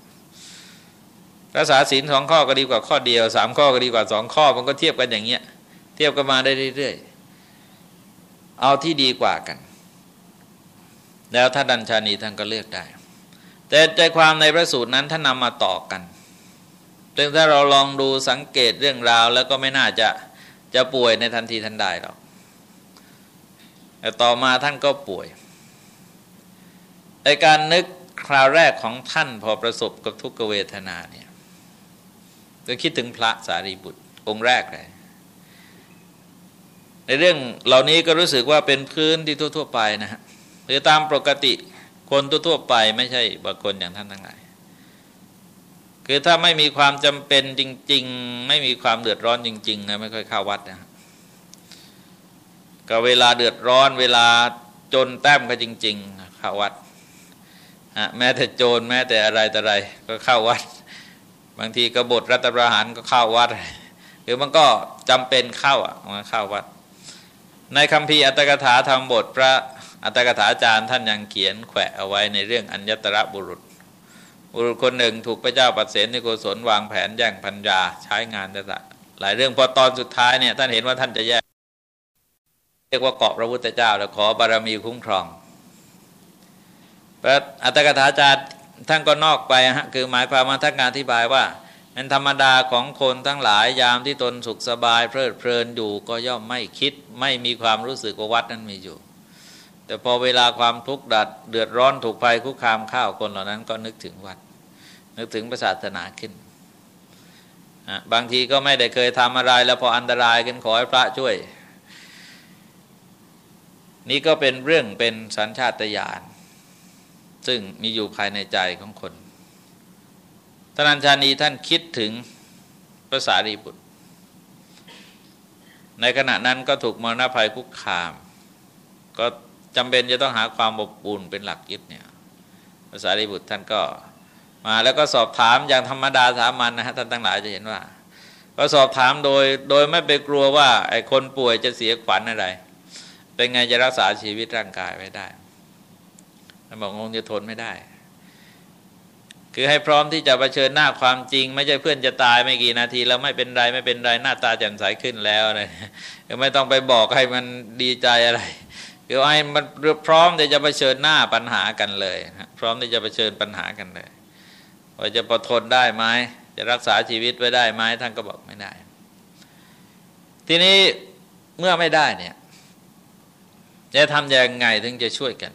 รักษาศีลสองข้อก็ดีกว่าข้อเดียวสามข้อก็ดีกว่าสองข้อ มันก็เทียบกันอย่างเงี้ย เทียบกันมาได้เรื่อยๆเอาที่ดีกว่ากัน แล้วถ้าดันชานีท่านก็เลือกได้ แต่ใจความในพระสูตรนั้นท่านนำมาต่อกันซึ่งถ้าเราลองดูสังเกตเรื่องราวแล้วก็ไม่น่าจะ จะป่วยในทันทีทันใดหรอกแต่ต่อมาท่านก็ป่วยในการนึกคราวแรกของท่านพอประสบกับทุกขเวทนาเนี่ยก็คิดถึงพระสารีบุตรองค์แรกเลยในเรื่องเหล่านี้ก็รู้สึกว่าเป็นพื้นที่ทั่ว ๆ ไปนะฮะหรือตามปกติคนทั่ว ๆ ไปไม่ใช่บุคคลอย่างท่านทั้งหลาย คือถ้าไม่มีความจำเป็นจริง ๆ ไม่มีความเดือดร้อนจริงๆนะไม่ค่อยเข้าวัดนะก็เวลาเดือดร้อนเวลาจนแต้มก็จริง ๆ เข้าวัดแม้แต่โจรแม้แต่อะไรแต่อะไรก็เข้าวัด บางทีกบฏรัฐประหารก็เข้าวัดหรือมันก็จำเป็นเข้าอะมาเข้าวัด ในคำพีอัตถกถาธรรมบทพระอัตถกถาอาจารย์ท่านยังเขียนแขวะเอาไว้ในเรื่องอัญญตระบุรุษ บุรุษคนหนึ่งถูกพระเจ้าปัดเสนในโกศลวางแผนแย่งพัญญาใช้งานแต่หลายเรื่องพอตอนสุดท้ายเนี่ยท่านเห็นว่าท่านจะแย่เรียกว่าเกาะพระพุทธเจ้าแล้วขอบารมีคุ้มครองพระอัตถกถาจารย์ท่านก็นอกไปฮะคือหมายความว่าท่านการอธิบายว่าเป็นธรรมดาของคนทั้งหลายยามที่ตนสุขสบาย เพลิดเพลินอยู่ก็ย่อมไม่คิดไม่มีความรู้สึกว่าวัดนั้นมีอยู่ แต่พอเวลาความทุกข์ดัดเดือดร้อนถูกภัยคุกคามข้าวคนเหล่านั้นก็นึกถึงวัด นึกถึงศาสนาขึ้น บางทีก็ไม่ได้เคยทำอะไร แล้วพออันตรายกันขอให้พระช่วย นี่ก็เป็นเรื่องเป็นสัญชาตญาณซึ่งมีอยู่ภายในใจของคนท่านัญชานีท่านคิดถึงภาษารีบุตร ในขณะนั้นก็ถูกมรณะภัยคุกคาม ก็จำเป็นจะต้องหาความอบอุ่นเป็นหลักยึดเนี่ยภาษารีบุตรท่านก็ มาแล้วก็สอบถามอย่างธรรมดาสามัญนนะฮะท่านทั้งหลายจะเห็นว่า ก็สอบถามโดยโดยไม่ไปกลัวว่าไอ้คนป่วยจะเสียขวัญอะไร เป็นไงจะรักษาชีวิตร่างกายไว้ได้ท่านบอกงงจะทนไม่ได้ คือให้พร้อมที่จะะเผชิญหน้าความจริง ไม่ใช่เพื่อนจะตายไม่กี่นาที แล้วไม่เป็นไรไม่เป็นไรหน้าตาแจ่มใสขึ้นแล้วอะไรไม่ต้องไปบอกให้มันดีใจอะไรคือให้มันพร้อมที่จะะเผชิญหน้าปัญหากันเลยพร้อมที่จะะเผชิญปัญหากันเลย ว่าจะประทนได้ไหมจะรักษาชีวิตไว้ได้ไหมท่านก็บอกไม่ได้ ทีนี้เมื่อไม่ได้เนี่ยจะทำยังไงถึงจะช่วยกัน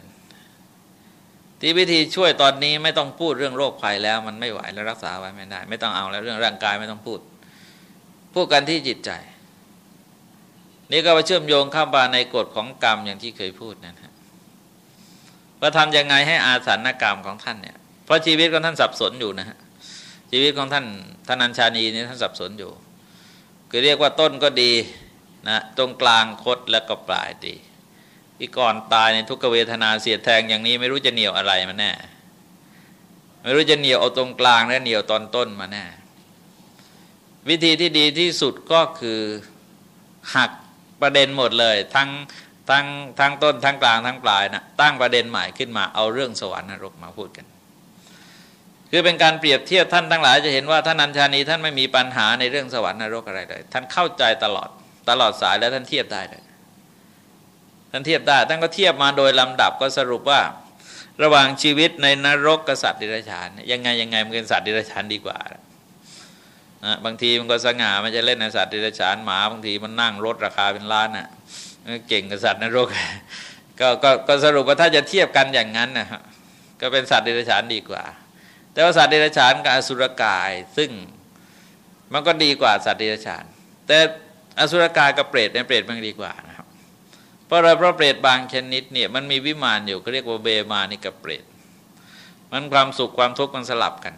ที่วิธีช่วยตอนนี้ไม่ต้องพูดเรื่องโรคภัยแล้ว มันไม่ไหวแล้วรักษาไว้ไม่ได้ ไม่ต้องเอาแล้วเรื่องร่างกายไม่ต้องพูด พูดกันที่จิตใจ นี่ก็มาเชื่อมโยงข้ามบาในกฎของกรรมอย่างที่เคยพูดนะฮะว่าทำยังไงให้อาสันกรรมของท่านเนี่ย เพราะชีวิตของท่านสับสนอยู่นะฮะชีวิตของท่านท่านัญชานีนี่ท่านสับสนอยู่ คือเรียกว่าต้นก็ดีนะตรงกลางคดแล้วก็ปลายดีที่ก่อนตายในทุกเวทนาเสียแทงอย่างนี้ไม่รู้จะเหนียวอะไรมาแน่ ไม่รู้จะเหนียวเอาตรงกลางและเหนียวตอนต้นมาแน่ วิธีที่ดีที่สุดก็คือหักประเด็นหมดเลย ทั้งทั้งทั้งต้นทั้งกลางทั้งปลายนะตั้งประเด็นใหม่ขึ้นมาเอาเรื่องสวรรค์นรกมาพูดกัน คือเป็นการเปรียบเทียบท่านทั้งหลายจะเห็นว่าท่านนันชานีท่านไม่มีปัญหาในเรื่องสวรรค์นรกอะไรเลยท่านเข้าใจตลอดตลอดสายแล้วท่านเทียบได้เลยท่านเทียบได้ท่านก็เทียบมาโดยลำดับก็สรุปว่า ระหว่างชีวิตในนรกกับสัตว์ดิรัจฉานยังไงยังไงมันเป็นสัตว์ดิรัจฉานดีกว่านะบางทีมันก็สง่ามันจะเล่นในสัตว์ดิรัจฉานหมาบางทีมันนั่งรถราคาเป็นล้านน่ะเก่งกับสัตว์นรกก็ก็ก็สรุปว่าถ้าจะเทียบกันอย่างนั้นนะฮะก็เป็นสัตว์ดิรัจฉานดีกว่า แต่ว่าสัตว์เดรัจฉานกับอสุรกาย ซึ่งมันก็ดีกว่าสัตว์เดรัจฉาน แต่อสุรกายกับเปรตเนี่ยเปรตมันดีกว่านะครับ เพราะอะไรเพราะเปรตบางชนิดเนี่ยมันมีวิมานอยู่เขาเรียกว่าเบมานี่กับเปรตมันความสุขความทุกข์มันสลับกัน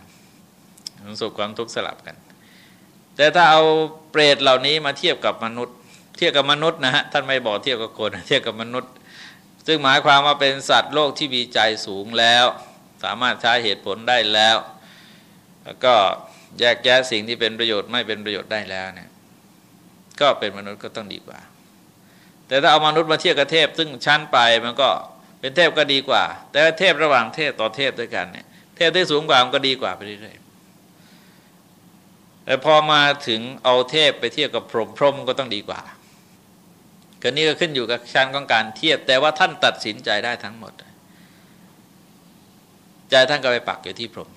ความสุขความทุกข์สลับกัน แต่ถ้าเอาเปรตเหล่านี้มาเทียบกับมนุษย์ เทียบกับมนุษย์นะฮะท่านไม่บอกเทียบกับคนเทียบกับมนุษย์ ซึ่งหมายความว่าเป็นสัตว์โลกที่มีใจสูงแล้ว สามารถใช้เหตุผลได้แล้ว แล้วก็แยกแยะสิ่งที่เป็นประโยชน์ไม่เป็นประโยชน์ได้แล้วเนี่ยก็เป็นมนุษย์ก็ต้องดีกว่า แต่ถ้าเอามนุษย์มาเทียบกับเทพ ซึ่งชั้นไปมันก็เป็นเทพก็ดีกว่า แต่เทพระหว่างเทพต่อเทพด้วยกันเนี่ยเทพที่สูงกว่ามันก็ดีกว่าไปเรื่อยๆแต่พอมาถึงเอาเทพไปเทียบกับพรหมพรหมก็ต้องดีกว่าก็นี้ก็ขึ้นอยู่กับชั้นของการเทียบ แต่ว่าท่านตัดสินใจได้ทั้งหมด ใจท่านก็ไปปักอยู่ที่พรหม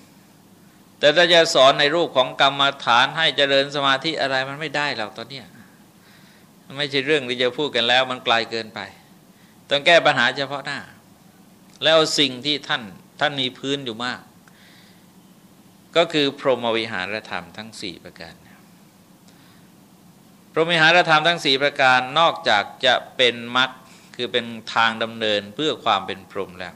แต่ถ้าจะสอนในรูปของกรรมฐานให้เจริญสมาธิอะไรมันไม่ได้หรอกตอนเนี้ยไม่ใช่เรื่องที่จะพูดกันแล้ว มันไกลเกินไป ต้องแก้ปัญหาเฉพาะหน้า แล้วสิ่งที่ท่านท่านมีพื้นอยู่มาก ก็คือพรหมวิหารธรรมทั้งสี่ประการพรหมวิหารธรรมทั้งสี่ประการนอกจากจะเป็นมรรคคือเป็นทางดำเนินเพื่อความเป็นพรหมแล้ว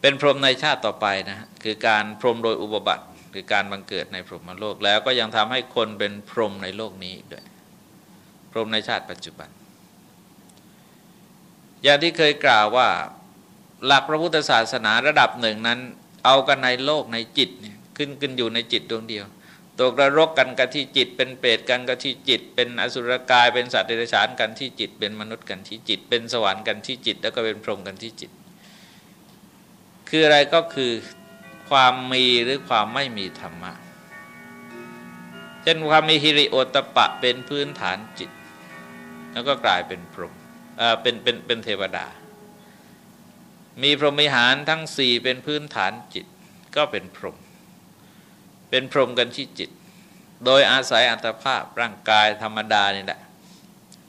เป็นพรหมในชาติต่อไปนะคือการพรหมโดยอุบบัติคือการบังเกิดในพรหมโลกแล้วก็ยังทำให้คนเป็นพรหมในโลกนี้ด้วยพรหมในชาติปัจจุบัน อย่างที่เคยกล่าวว่าหลักพระพุทธศาสนาระดับหนึ่งนั้น เอากันในโลกในจิตเนี่ยขึ้นขึ้นอยู่ในจิตดวงเดียวตกระรกกันกันที่จิต เป็นเปรตกันกันที่จิต เป็นอสุรกายเป็นสัตว์เดรัจฉานกันที่จิต เป็นมนุษย์กันที่จิต เป็นสวรรค์กันที่จิต แล้วก็เป็นพรหมกันที่จิต คืออะไรก็คือความมีหรือความไม่มีธรรมะ เช่นความมีฮิริโอตปะเป็นพื้นฐานจิต แล้วก็กลายเป็นพรหมเป็นเป็นเป็นเทวดา มีพรหมิหารทั้งสี่เป็นพื้นฐานจิตก็เป็นพรหมเป็นพรหมกันที่จิต โดยอาศัยอัตภาพร่างกายธรรมดานี่แหละ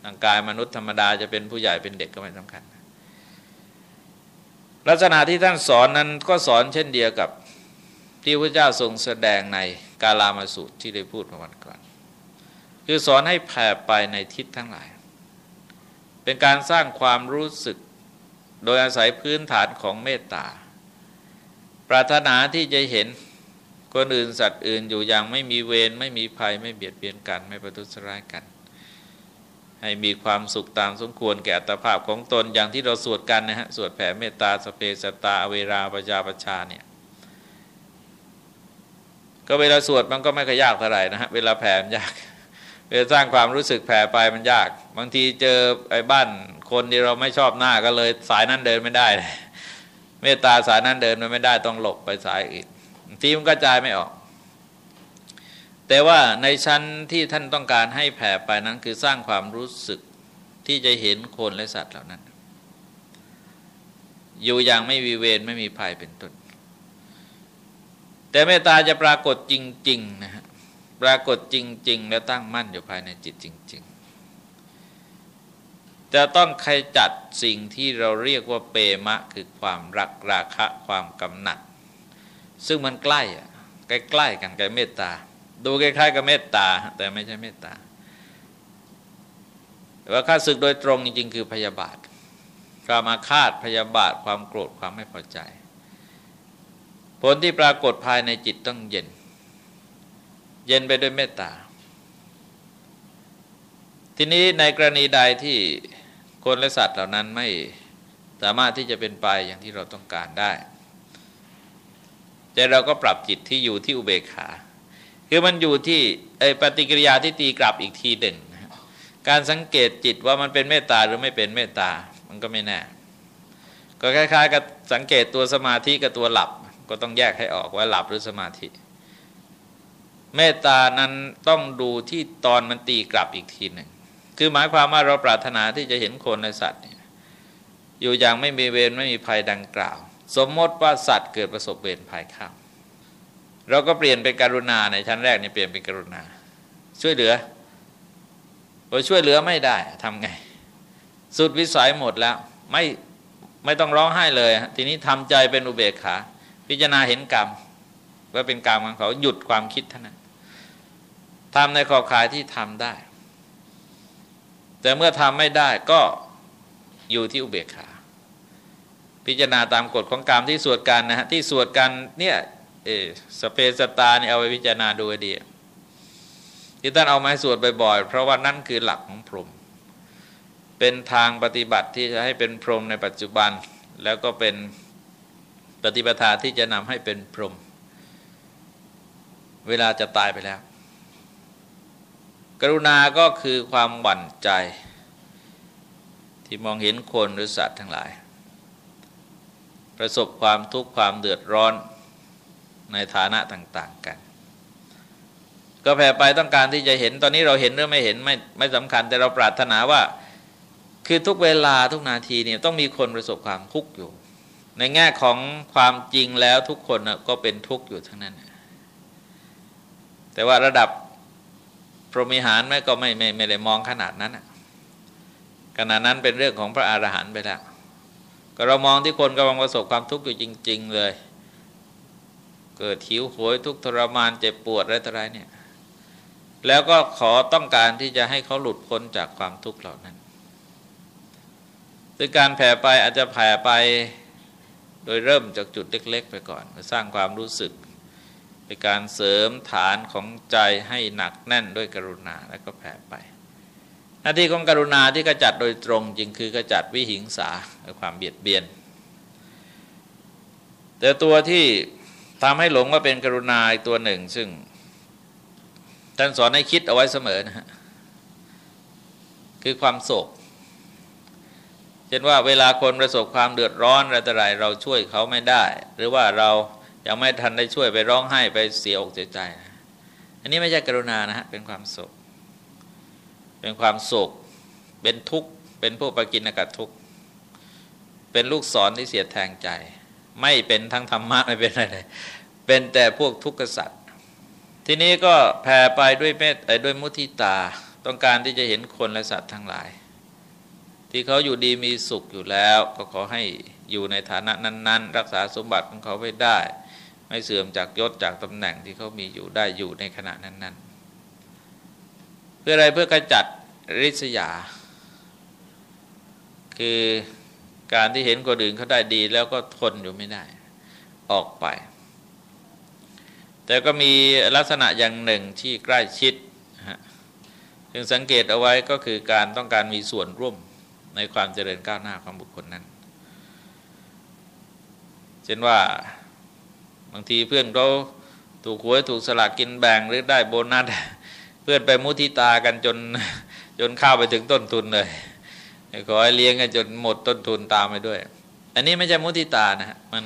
ร่างกายมนุษย์ธรรมดาจะเป็นผู้ใหญ่เป็นเด็กก็ไม่สำคัญ ลักษณะที่ท่านสอนนั้นก็สอนเช่นเดียวกับที่พระเจ้าทรงแสดงในกาลามาสูตรที่ได้พูดเมื่อวันก่อน คือสอนให้แผ่ไปในทิศทั้งหลาย เป็นการสร้างความรู้สึกโดยอาศัยพื้นฐานของเมตตา ปรารถนาที่จะเห็นคนอื่นสัตว์อื่นอยู่อย่างไม่มีเวรไม่มีภัยไม่เบียดเบียนกัน ไม่ประทุษร้ายกัน ให้มีความสุขตามสมควรแก่อัตภาพของตนอย่างที่เราสวดกันนะฮะ สวดแผ่เมตตาสเปสตาเวราปจาปชาเนี่ย ก็เวลาสวดมันก็ไม่ค่อยยากเท่าไหร่นะฮะ เวลาแผ่มันยาก เวลาสร้างความรู้สึกแผ่ไปมันยาก บางทีเจอไอ้บ้านคนที่เราไม่ชอบหน้าก็เลยสายนั้นเดินไม่ได้ เมตตาสายนั้นเดินไม่ได้ต้องหลบไปสายอื่นทีมันกระจายไม่ออก แต่ว่าในชั้นที่ท่านต้องการให้แผ่ไปนั้นคือสร้างความรู้สึกที่จะเห็นคนและสัตว์เหล่านั้น อยู่อย่างไม่มีเวรไม่มีภัยเป็นต้น แต่เมตตาจะปรากฏจริงๆนะฮะปรากฏจริง ๆ แล้วตั้งมั่นอยู่ภายในจิตจริง ๆ จะต้องใครจัดสิ่งที่เราเรียกว่าเปมะคือความรักราคะความกำหนัด ซึ่งมันใกล้ใกล้ๆกันกับเมตตา ดูคล้ายๆกับเมตตา แต่ไม่ใช่เมตตาแต่ว่าข้าศึกโดยตรงจริงๆ คือพยาบาทความอาฆาตพยาบาทความโกรธความไม่พอใจ ผลที่ปรากฏภายในจิตต้องเย็น เย็นไปด้วยเมตตา ทีนี้ในกรณีใดที่คนและสัตว์เหล่านั้นไม่สามารถที่จะเป็นไปอย่างที่เราต้องการได้ แต่เราก็ปรับจิตที่อยู่ที่อุเบกขา คือมันอยู่ที่ปฏิกิริยาที่ตีกลับอีกทีหนึ่งการสังเกตจิตว่ามันเป็นเมตตาหรือไม่เป็นเมตตา มันก็ไม่แน่ ก็คล้ายๆ กับสังเกตตัวสมาธิกับตัวหลับ ก็ต้องแยกให้ออกว่าหลับหรือสมาธิ เมตตานั้นต้องดูที่ตอนมันตีกลับอีกทีหนึ่ง คือหมายความว่าเราปรารถนาที่จะเห็นคนในสัตว์อยู่อย่างไม่มีเวรไม่มีภัยดังกล่าว สมมติว่าสัตว์เกิดประสบเวรภัยข้าม เราก็เปลี่ยนเป็นกรุณาในชั้นแรกนี่เปลี่ยนเป็นกรุณา ช่วยเหลือพอช่วยเหลือไม่ได้ทำไง สุดวิสัยหมดแล้ว ไม่ไม่ต้องร้องไห้เลย ทีนี้ทำใจเป็นอุเบกขา พิจารณาเห็นกรรมว่าเป็นกรรมของเขาหยุดความคิดเท่านั้นทำในขอบขายที่ทำได้ แต่เมื่อทำไม่ได้ก็อยู่ที่อุเบกขา พิจารณาตามกฎของกรรมที่สวดกันนะฮะที่สวดกันเนี่ย เอสเปสตาเนี่ยเอาไปพิจารณาดูดีที่ท่านเอามาสวดบ่อยๆ เพราะว่านั่นคือหลักของพรหมเป็นทางปฏิบัติที่จะให้เป็นพรหมในปัจจุบัน แล้วก็เป็นปฏิปทาที่จะนำให้เป็นพรหมเวลาจะตายไปแล้ว กรุณาก็คือความหวั่นใจ ที่มองเห็นคนหรือสัตว์ทั้งหลาย ประสบความทุกข์ความเดือดร้อน ในฐานะต่าง ๆ กัน ก็แผ่ไปต้องการที่จะเห็นตอนนี้เราเห็นหรือไม่เห็นไม่ไม่สำคัญ แต่เราปรารถนาว่า คือทุกเวลาทุกนาทีเนี่ยต้องมีคนประสบความทุกข์อยู่ ในแง่ของความจริงแล้วทุกคนก็เป็นทุกข์อยู่ทั้งนั้น แต่ว่าระดับพรหมิหารไม่ก็ไม่ไม่ไม่ได้มองขนาดนั้นขนาดนั้นเป็นเรื่องของพระอรหันต์ไปแล้วก็เรามองที่คนกำลังประสบความทุกข์อยู่จริง ๆ เลย เกิดหิวโหยทุกทรมานเจ็บปวดอะไรต่ออะไรเนี่ยแล้วก็ขอต้องการที่จะให้เขาหลุดพ้นจากความทุกข์เหล่านั้นด้วยการแผ่ไปอาจจะแผ่ไปโดยเริ่มจากจุดเล็ก ๆ ไปก่อนสร้างความรู้สึกเป็นการเสริมฐานของใจให้หนักแน่นด้วยกรุณาแล้วก็แผ่ไป หน้าที่ของกรุณาที่กระจัดโดยตรงจริงคือกระจัดวิหิงสาความเบียดเบียน แต่ตัวที่ ทำให้หลงว่าเป็นกรุณาอีกตัวหนึ่ง ซึ่งท่านสอนให้คิดเอาไว้เสมอนะฮะคือความโศกเช่นว่าเวลาคนประสบความเดือดร้อนอะไรต่ออะไรเราช่วยเขาไม่ได้ หรือว่าเรายังไม่ทันได้ช่วยไปร้องไห้ไปเสียอกเสียใจนะอันนี้ไม่ใช่กรุณานะฮะเป็นความโศก เป็นความโศก เป็นทุกข์เป็นผู้ประกินอากาศทุกข์เป็นลูกศรที่เสียดแทงใจ ไม่เป็นทั้งธรรมะไม่เป็นอะไรเลยเป็นแต่พวกทุกข์สัตว์ทีนี้ก็แผ่ไปด้วยเมตด้วยมุทิตา ต้องการที่จะเห็นคนและสัตว์ทั้งหลาย ที่เขาอยู่ดีมีสุขอยู่แล้ว ก็ขอให้อยู่ในฐานะนั้น ๆ รักษาสมบัติของเขาไว้ได้ ไม่เสื่อมจากยศจากตำแหน่งที่เขามีอยู่ได้อยู่ในขณะนั้น ๆ เพื่ออะไรเพื่อกระจัดริษยา คือ การที่เห็นคนอื่นเขาได้ดีแล้วก็ทนอยู่ไม่ได้ออกไป แต่ก็มีลักษณะอย่างหนึ่งที่ใกล้ชิดจึงสังเกตเอาไว้ก็คือการต้องการมีส่วนร่วมในความเจริญก้าวหน้าของบุคคลนั้น เช่นว่าบางทีเพื่อนเขาถูกหวยถูกสลากกินแบ่งหรือได้โบนัส เพื่อนไปมุทิตากันจนจนเข้าไปถึงต้นทุนเลย ขอให้เลี้ยงกันจนหมดต้นทุนตามไปด้วย อันนี้ไม่ใช่มุทิตานะฮะมัน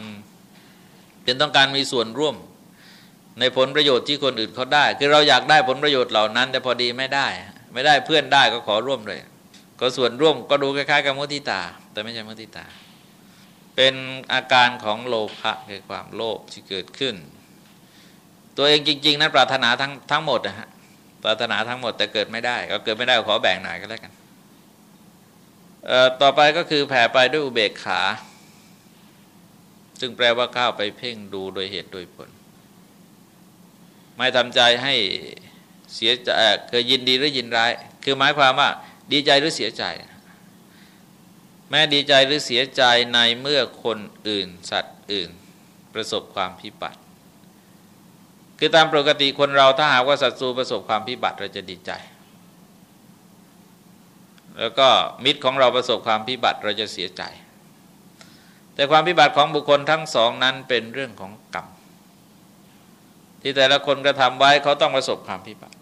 เป็นต้องการมีส่วนร่วมในผลประโยชน์ที่คนอื่นเขาได้ คือเราอยากได้ผลประโยชน์เหล่านั้น แต่พอดีไม่ได้ ไม่ได้เพื่อนได้ก็ขอร่วมเลย ก็ส่วนร่วมก็ดูคล้ายๆกับมุติตา แต่ไม่ใช่มุติตา เป็นอาการของโลภะคือความโลภที่เกิดขึ้น ตัวเองจริง ๆ นั้นปรารถนาทั้งทั้งหมดนะฮะปรารถนาทั้งหมดแต่เกิดไม่ได้ ก็เกิดไม่ได้ขอแบ่งหน่อยก็แล้วกัน ต่อไปก็คือแผ่ไปด้วยอุเบกขา ซึ่งแปลว่าเข้าไปเพ่งดูโดยเหตุโดยผล ไม่ทำใจให้เสียใจเคยยินดีหรือยินร้าย คือหมายความว่า ดีใจหรือเสียใจ แม้ดีใจหรือเสียใจในเมื่อคนอื่น สัตว์อื่น ประสบความพิบัติ คือตามปกติคนเราถ้าหากว่าศัตรูประสบความพิบัติเราจะดีใจ แล้วก็มิตรของเราประสบความพิบัติเราจะเสียใจ แต่ความพิบัติของบุคคลทั้งสองนั้นเป็นเรื่องของกรรมที่แต่ละคนกระทำไว้เขาต้องประสบความพิบัติ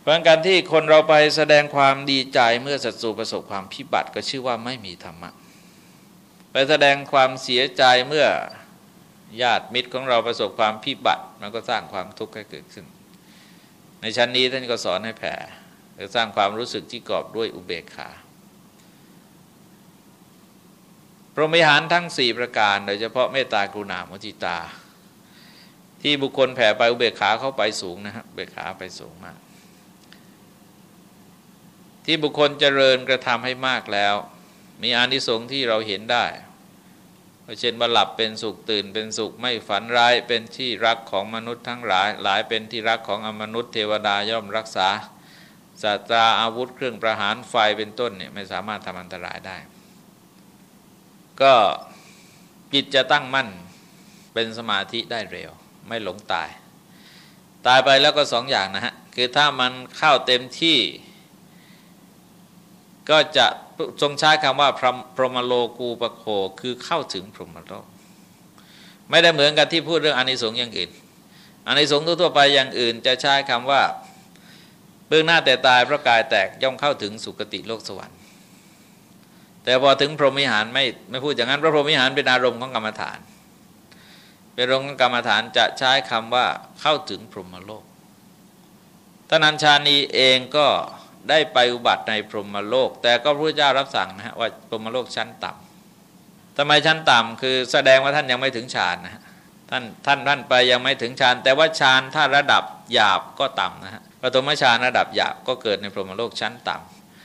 เพราะการที่คนเราไปแสดงความดีใจเมื่อศัตรูประสบความพิบัติก็ชื่อว่าไม่มีธรรมะ ไปแสดงความเสียใจเมื่อญาติมิตรของเราประสบความพิบัติ มันก็สร้างความทุกข์ให้เกิดขึ้น ในชั้นนี้ท่านก็สอนให้แผ่ จะสร้างความรู้สึกที่กรอบด้วยอุเบกขา พรหมิหารทั้ง4ประการ โดยเฉพาะเมตตากรุณามุทิตา ที่บุคคลแผ่ไปอุเบกขาเข้าไปสูงนะครับเบกขาไปสูงมาก ที่บุคคลเจริญกระทำให้มากแล้ว มีอานิสงส์ที่เราเห็นได้เช่นว่าหลับเป็นสุขตื่นเป็นสุขไม่ฝันร้ายเป็นที่รักของมนุษย์ทั้งหลาย หลายเป็นที่รักของอมนุษย์เทวดาย่อมรักษา สัตราอาวุธเครื่องประหารไฟเป็นต้นเนี่ยไม่สามารถทำอันตรายได้ ก็จิตจะตั้งมั่นเป็นสมาธิได้เร็ว ไม่หลงตาย ตายไปแล้วก็สองอย่างนะฮะ คือถ้ามันเข้าเต็มที่ ก็จะทรงใช้คำว่าพรหมโลกูปโคคือเข้าถึงพรหมโลก ไม่ได้เหมือนกันที่พูดเรื่องอานิสงส์อย่างอื่นอานิสงส์ทั่วไปอย่างอื่น จะใช้คำว่า เบื้องหน้าแต่ตายพระกายแตกย่อมเข้าถึงสุคติโลกสวรรค์ แต่พอถึงพรหมิหารไม่ไม่พูดอย่างนั้นพระพรหมิหารเป็นอารมณ์ของกรรมฐาน เป็นรงกรรมฐานจะใช้คำว่าเข้าถึงพรหมโลกท่านัญชานีเองก็ได้ไปอุบัติในพรหมโลก แต่ก็พระเจ้ารับสั่งนะฮะว่าพรหมโลกชั้นต่ำทำไมชั้นต่ำคือแสดงว่าท่านยังไม่ถึงฌานนะฮะท่านท่านท่านไปยังไม่ถึงฌานแต่ว่าฌานถ้าระดับหยาบก็ต่ำนะฮะ ปฐมฌานระดับหยาบก็เกิดในพรหมโลกชั้นต่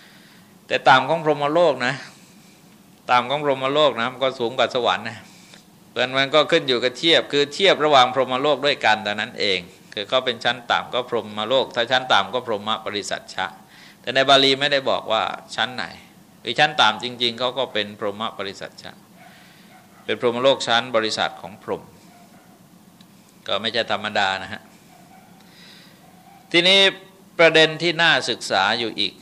ำแต่ต่ำของพรหมโลกนะต่ำของพรหมโลกนะมันก็สูงกว่าสวรรค์นะเพราะมันก็ขึ้นอยู่กับเทียบคือเทียบระหว่างพรหมโลกด้วยกันแต่นั้นเอง คือเขาเป็นชั้นต่ำก็พรหมโลก ถ้าชั้นต่ำก็พรหมปริสัทชะ แต่ในบาลีไม่ได้บอกว่าชั้นไหนหรือชั้นต่ำจริง ๆเขาก็เป็นพรหมปริสัทชะเป็นพรหมโลกชั้นบริษัทของพรหมก็ไม่ใช่ธรรมดานะฮะ ทีนี้ประเด็นที่น่าศึกษาอยู่อีก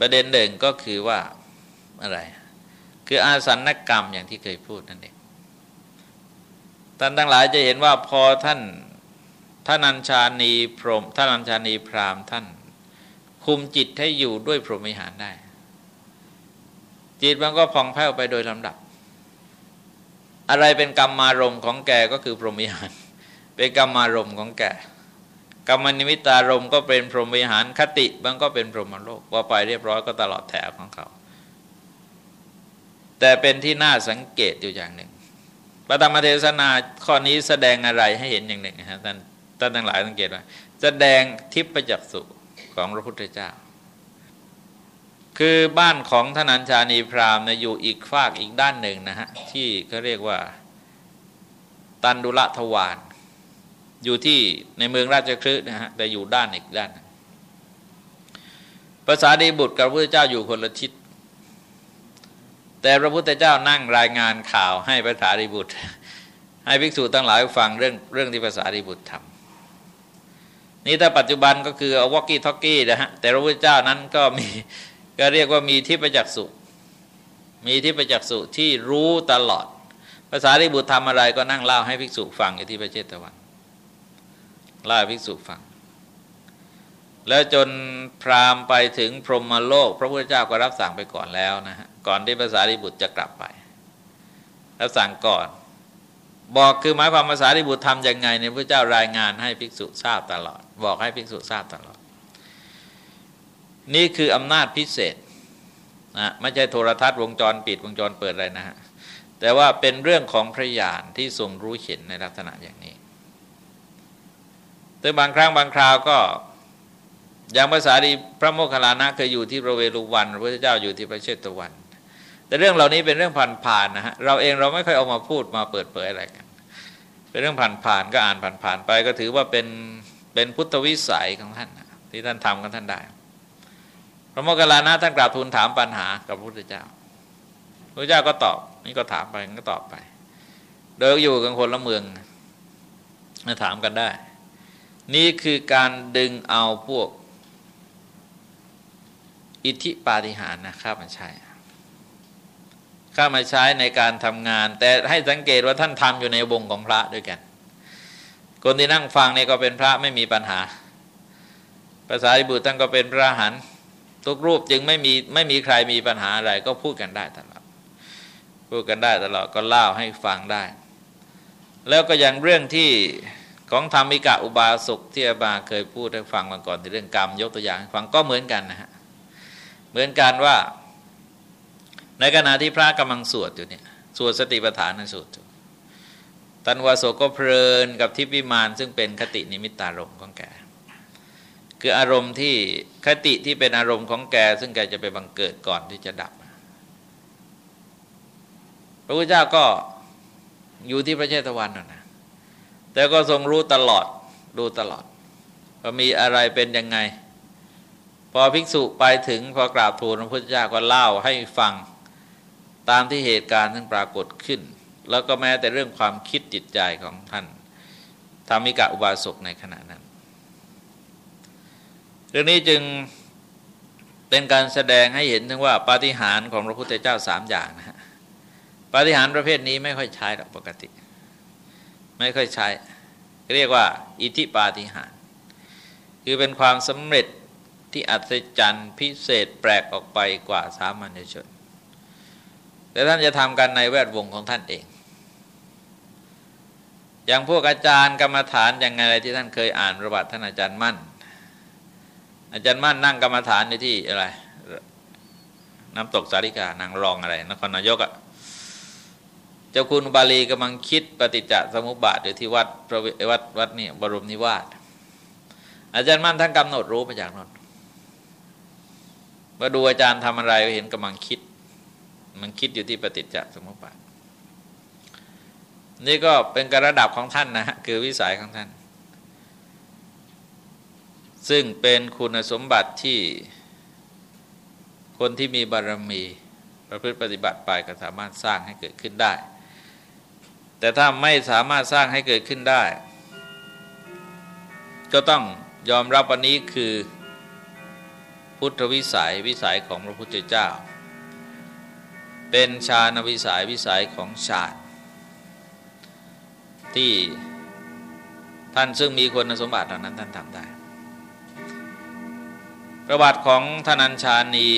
ประเด็นหนึ่งก็คือว่าอะไร คืออาสันนกรรมอย่างที่เคยพูดนั่นเองท่านทั้งหลายจะเห็นว่าพอท่านท่านัญชานีพรหมท่านัญชานีพรามท่าน คุมจิตให้อยู่ด้วยพรหมิหารได้ จิตมันก็พองแผ้วไปโดยลำดับ อะไรเป็นกรรมมารมของแกก็คือพรหมิหาร เป็นกรรมมารมของแก กรรมนิมิตารมก็เป็นพรหมวิหารคติมันก็เป็นพรหมโลกว่าไปเรียบร้อยก็ตลอดแถวของเขา แต่เป็นที่น่าสังเกตอยู่อย่างหนึ่งพระธรรมเทศนาข้อนี้แสดงอะไรให้เห็นอย่างหนึ่งนะฮะท่านท่านทั้งหลายสังเกตว่าแสดงทิพจักสุของพระพุทธเจ้า คือบ้านของธนัญชานีพราหมณ์นะอยู่อีกฝากอีกด้านหนึ่งนะฮะที่เขาเรียกว่า ตันดุลทวาร อยู่ที่ในเมืองราชคฤห์นะฮะแต่อยู่ด้านอีกด้านภาษาดีบุตรกับพระพุทธเจ้าอยู่คนละทิศแต่พระพุทธเจ้านั่งรายงานข่าวให้ภาษาดีบุตร ให้ภิกษุทั้งหลายฟังเรื่องเรื่องที่ภาษาดีบุตรทำนี่ถ้าปัจจุบันก็คือเอาวอกกี้ท็อกกี้นะฮะแต่พระพุทธเจ้านั้นก็มีก็เรียกว่ามีทิพจักษ์สุมีทิพจักษ์สุที่รู้ตลอดภาษาดีบุตรทำอะไรก็นั่งเล่าให้ภิกษุฟังอยู่ที่พระเจตวัน เล่าภิกษุฟัง แล้วจนพราหมณ์ไปถึงพรหมโลก พระพุทธเจ้าก็รับสั่งไปก่อนแล้วนะฮะก่อนที่ภาษาริบุตรจะกลับไป รับสั่งก่อน บอกคือหมายความภาษาริบุตรทำยังไงในพระเจ้ารายงานให้ภิกษุทราบตลอด บอกให้ภิกษุทราบตลอด นี่คืออำนาจพิเศษนะไม่ใช่โทรทัศน์วงจรปิดวงจรเปิดอะไรนะฮะแต่ว่าเป็นเรื่องของพระญาณที่ทรงรู้เห็นในลักษณะอย่างนี้ แต่บางครั้งบางคราวก็อย่างภาษาดีพระโมคคัลลานะเคยอยู่ที่พระเวรุวันพระพุทธเจ้าอยู่ที่พระเชตวัน แต่เรื่องเหล่านี้เป็นเรื่องผ่านๆนะฮะเราเองเราไม่ค่อยเอามาพูดมาเปิดเผยอะไรกัน เป็นเรื่องผ่านๆก็อ่านผ่านๆไป ก็ถือว่าเป็นเป็นพุทธวิสัยของท่านที่ท่านทำกันท่านได้ พระโมคคัลลานะท่านกราบทูลถามปัญหากับพระพุทธเจ้าพระเจ้าก็ตอบนี่ก็ถามไปก็ตอบไปโดยอยู่กันคนละเมืองมาถามกันได้ นี่คือการดึงเอาพวก อิทธิปาฏิหาริย์นะข้ามาใช้ข้ามาใช้ในการทำงาน แต่ให้สังเกตว่าท่านทำอยู่ในวงของพระด้วยกัน คนที่นั่งฟังเนี่ยก็เป็นพระไม่มีปัญหา ภาษาอิบุตรท่านก็เป็นพระหันทุกรูปจึงไม่มีไม่มีใครมีปัญหาอะไรก็พูดกันได้ตลอดพูดกันได้ตลอดก็เล่าให้ฟังได้ แล้วก็อย่างเรื่องที่ ของธรรมิกะอุบาสกที่อาบาเคยพูดให้ฟังมาก่อนที่เรื่องกรรมยกตัวอย่างฟังก็เหมือนกันนะฮะเหมือนกันว่า ในขณะที่พระกำลังสวดอยู่เนี่ยสวดสติปัฏฐานนสวดตันวาโสก็เพลินกับทิพวิมานซึ่งเป็นคตินิมิตารมณ์ของแกคืออารมณ์ที่คติที่เป็นอารมณ์ของแก ซึ่งแกจะไปบังเกิดก่อนที่จะดับ พระพุทธเจ้าก็อยู่ที่พระเชตวันนะนะ แต่ก็ทรงรู้ตลอดดูตลอดว่ามีอะไรเป็นยังไง พอภิกษุไปถึงพอกราบทูลพระพุทธเจ้าก็เล่าให้ฟังตามที่เหตุการณ์ทั้งปรากฏขึ้น แล้วก็แม้แต่เรื่องความคิดจิตใจของท่านธรรมิกะอุบาสกในขณะนั้น เรื่องนี้จึงเป็นการแสดงให้เห็นถึงว่าปาฏิหาริย์ของพระพุทธเจ้าสามอย่างนะฮะปาฏิหาริย์ประเภทนี้ไม่ค่อยใช้หรอกปกติ ไม่ค่อยใช้ เรียกว่า อิทธิปาฏิหาริย์คือเป็นความสำเร็จที่อัศจรรย์พิเศษแปลกออกไปกว่าสามัญชน แต่ท่านจะทำกันในแวดวงของท่านเอง อย่างพวกอาจารย์กรรมฐานอย่างไรที่ท่านเคยอ่านประวัติท่านอาจารย์มั่น อาจารย์มั่นนั่งกรรมฐานในที่อะไรน้ำตกสาริกานางรองอะไรนครนายกอะ่ะ เจ้าคุณบาลีกำลังคิดปฏิจจสมุปบาทอยู่ที่วัดพระวัดวัดนี่บรมนิวาสอาจารย์มั่นท่านกำหนดรู้มาจากนนมาดูอาจารย์ทำอะไรเห็นกำลังคิด มันคิดอยู่ที่ปฏิจจสมุปบาท นี่ก็เป็นกระดับของท่านนะฮะคือวิสัยของท่าน ซึ่งเป็นคุณสมบัติที่คนที่มีบารมีประพฤติปฏิบัติไปก็สามารถสร้างให้เกิดขึ้นได้ แต่ถ้าไม่สามารถสร้างให้เกิดขึ้นได้ ก็ต้องยอมรับวันนี้คือพุทธวิสัยวิสัยของพระพุทธเจ้า เป็นฌานวิสัยวิสัยของฌานที่ท่านซึ่งมีคุณสมบัติเหล่านั้นท่านทำได้ประวัติของธนัญชานี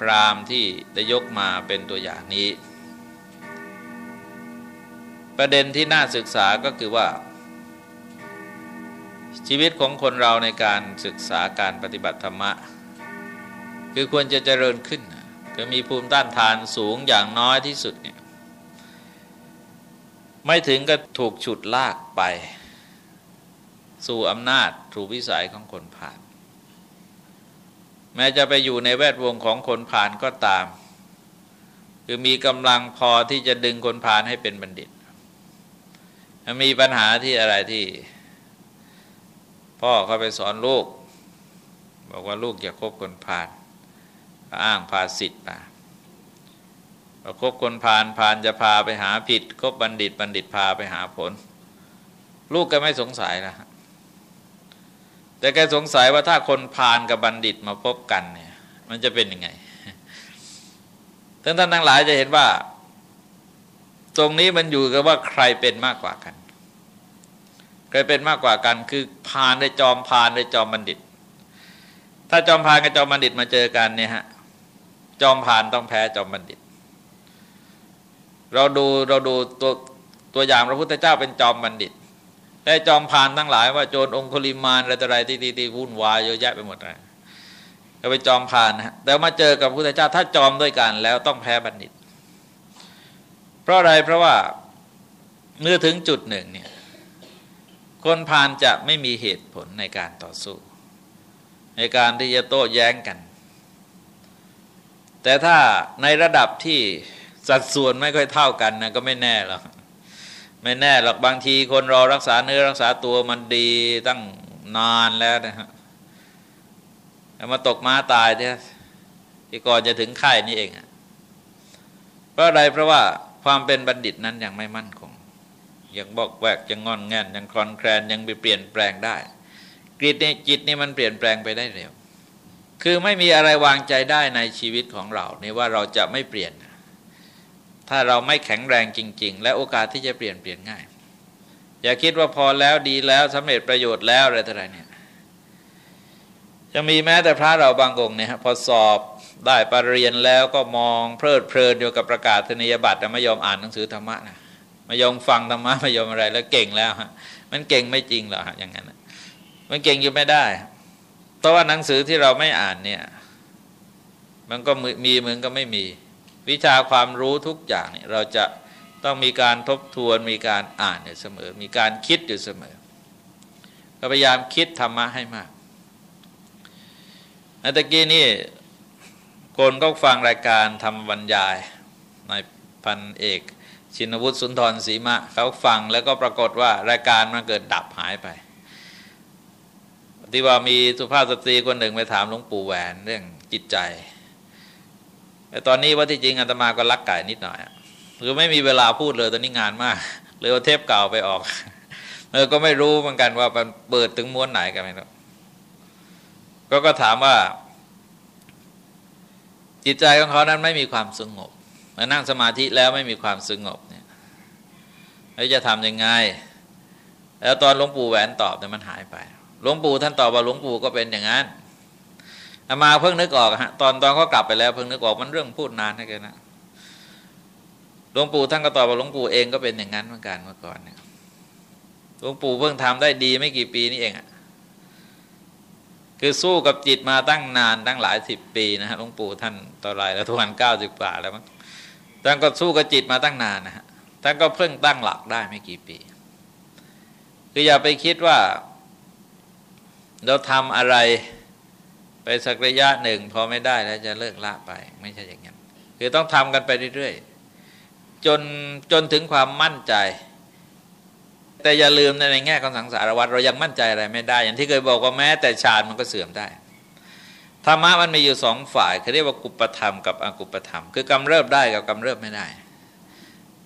ปรามที่ได้ยกมาเป็นตัวอย่างนี้ ประเด็นที่น่าศึกษาก็คือว่า ชีวิตของคนเราในการศึกษาการปฏิบัติธรรมะ คือควรจะเจริญขึ้นก็มีภูมิต้านทานสูงอย่างน้อยที่สุดเนี่ยไม่ถึงกับถูกฉุดลากไป สู่อำนาจถูกวิสัยของคนผ่าน แม้จะไปอยู่ในแวดวงของคนผ่านก็ตาม คือมีกำลังพอที่จะดึงคนผ่านให้เป็นบัณฑิต มีปัญหาที่อะไรที่ พ่อเขาไปสอนลูก บอกว่าลูกอย่าคบคนผ่านอ้างพาสิทธิ์มาพอคบคนพาลพาลจะพาไปหาผิด คบบัณฑิตบัณฑิตพาไปหาผล ลูกก็ไม่สงสัยนะแต่แกสงสัยว่าถ้าคนพาลกับบัณฑิตมาพบกันเนี่ย มันจะเป็นยังไงท่านท่านทั้งหลายจะเห็นว่า ตรงนี้มันอยู่กับว่าใครเป็นมากกว่ากัน ใครเป็นมากกว่ากัน คือพาลได้จอมพาลได้จอมบัณฑิต ถ้าจอมพาลกับจอมบัณฑิตมาเจอกันเนี่ยฮะจอมพาลต้องแพ้จอมบัณฑิต เราดูเราดูตัวตัวอย่างพระพุทธเจ้าเป็นจอมบัณฑิตและจอมพานทั้งหลายว่าโจรองคุลิมานอะไรต่ออะไรที่ที่วุ่นวายเยอะแยะไปหมดเลยก็ไปจอมพานนะฮะแต่มาเจอกับพระพุทธเจ้าถ้าจอมด้วยกันแล้วต้องแพ้บัณฑิต เพราะอะไรเพราะว่าเมื่อถึงจุดหนึ่งเนี่ยคนพานจะไม่มีเหตุผลในการต่อสู้ ในการที่จะโต้แย้งกัน แต่ถ้าในระดับที่สัดส่วนไม่ค่อยเท่ากันนะก็ไม่แน่หรอกไม่แน่หรอกบางทีคนรอรักษาเนื้อรักษาตัวมันดีตั้งนานแล้วนะฮะมาตกม้าตายที่ที่ก่อนจะถึงไข่นี่เองเพราะอะไรเพราะว่า ความเป็นบัณฑิตนั้นยังไม่มั่นคง ยังบอกแวกยังงอนแงนยังคลอนแคลนยังไปเปลี่ยนแปลงได้จิตนี่จิตนี่มันเปลี่ยนแปลงไปได้เร็ว คือไม่มีอะไรวางใจได้ในชีวิตของเราเนี่ว่าเราจะไม่เปลี่ยน ถ้าเราไม่แข็งแรงจริง ๆ และโอกาสที่จะเปลี่ยนเปลี่ยนง่าย อย่าคิดว่าพอแล้วดีแล้วสำเร็จประโยชน์แล้วอะไรต่ออะไรเนี่ยจะมีแม้แต่พระเราบางองค์เนี่ยพอสอบ ได้ปรริญญาแล้วก็มองเพลิดเพลินอยู่กับประกาศนียบัตรแต่ไม่ยอมอ่านหนังสือธรรมะนะไม่ยอมฟังธรรมะไม่ยอมอะไรแล้วเก่งแล้วฮะมันเก่งไม่จริงหรอฮะอย่างนั้นมันเก่งอยู่ไม่ได้ เพราะว่าหนังสือที่เราไม่อ่านเนี่ย มันก็มีเหมือนก็ไม่มี วิชาความรู้ทุกอย่างเนี่ยเราจะต้องมีการทบทวนมีการอ่านอยู่เสมอ มีการคิดอยู่เสมอ ก็พยายามคิดธรรมะให้มากในตะกี้นี่ คนก็ฟังรายการทำบรรยายในพันเอก ชินวุฒิสุนทรศรีมะเขาฟังแล้วก็ปรากฏว่ารายการมันเกิดดับหายไปที่ว่ามีสุภาพสตรีคนหนึ่งไปถามหลวงปู่แหวนเรื่องจิตใจแต่ตอนนี้ว่าที่จริงอาตมาก็รักไก่นิดหน่อยคือไม่มีเวลาพูดเลยตอนนี้งานมากเลยเอาเทปเก่าไปออกเออก็ไม่รู้เหมือนกันว่ามันเปิดถึงม้วนไหนกันไม่รู้ก็ก็ถามว่า จิตใจของเขานั้นไม่มีความสงบมานั่งสมาธิแล้วไม่มีความสงบเนี่ยแล้วจะทำยังไง แล้วตอนหลวงปู่แหวนตอบแต่มันหายไปหลวงปู่ท่านตอบว่าหลวงปู่ก็เป็นอย่างนั้นอามาเพิ่งนึกออกฮะตอนตอนเขากลับไปแล้วเพิ่งนึกออกมันเรื่องพูดนานนะแกนะหลวงปู่ท่านก็ตอบว่าหลวงปู่เองก็เป็นอย่างนั้นเหมือนกันเมื่อก่อนเนี่ยหลวงปู่เพิ่งทำได้ดีไม่กี่ปีนี่เองอะ คือสู้กับจิตมาตั้งนานตั้งหลายสิบปีนะฮะหลวงปู่ท่านต่อไรแล้วทุกวันเก้าสิบกว่าแล้วมั้งท่านก็สู้กับจิตมาตั้งนานนะฮะท่านก็เพิ่งตั้งหลักได้ไม่กี่ปี คืออย่าไปคิดว่า เราทำอะไรไปสักระยะหนึ่งพอไม่ได้แล้วจะเลิกละไป ไม่ใช่อย่างนั้นคือต้องทำกันไปเรื่อยๆจนจนถึงความมั่นใจ แต่อย่าลืมในแง่ของสังสารวัฏเรายังมั่นใจอะไรไม่ได้ อย่างที่เคยบอกว่าแม้แต่ฌานมันก็เสื่อมได้ธรรมะมันมีอยู่สองฝ่ายเขาเรียกว่ากุปธรรมกับอกุปธรรม คือกำเริบได้กับกำเริบไม่ได้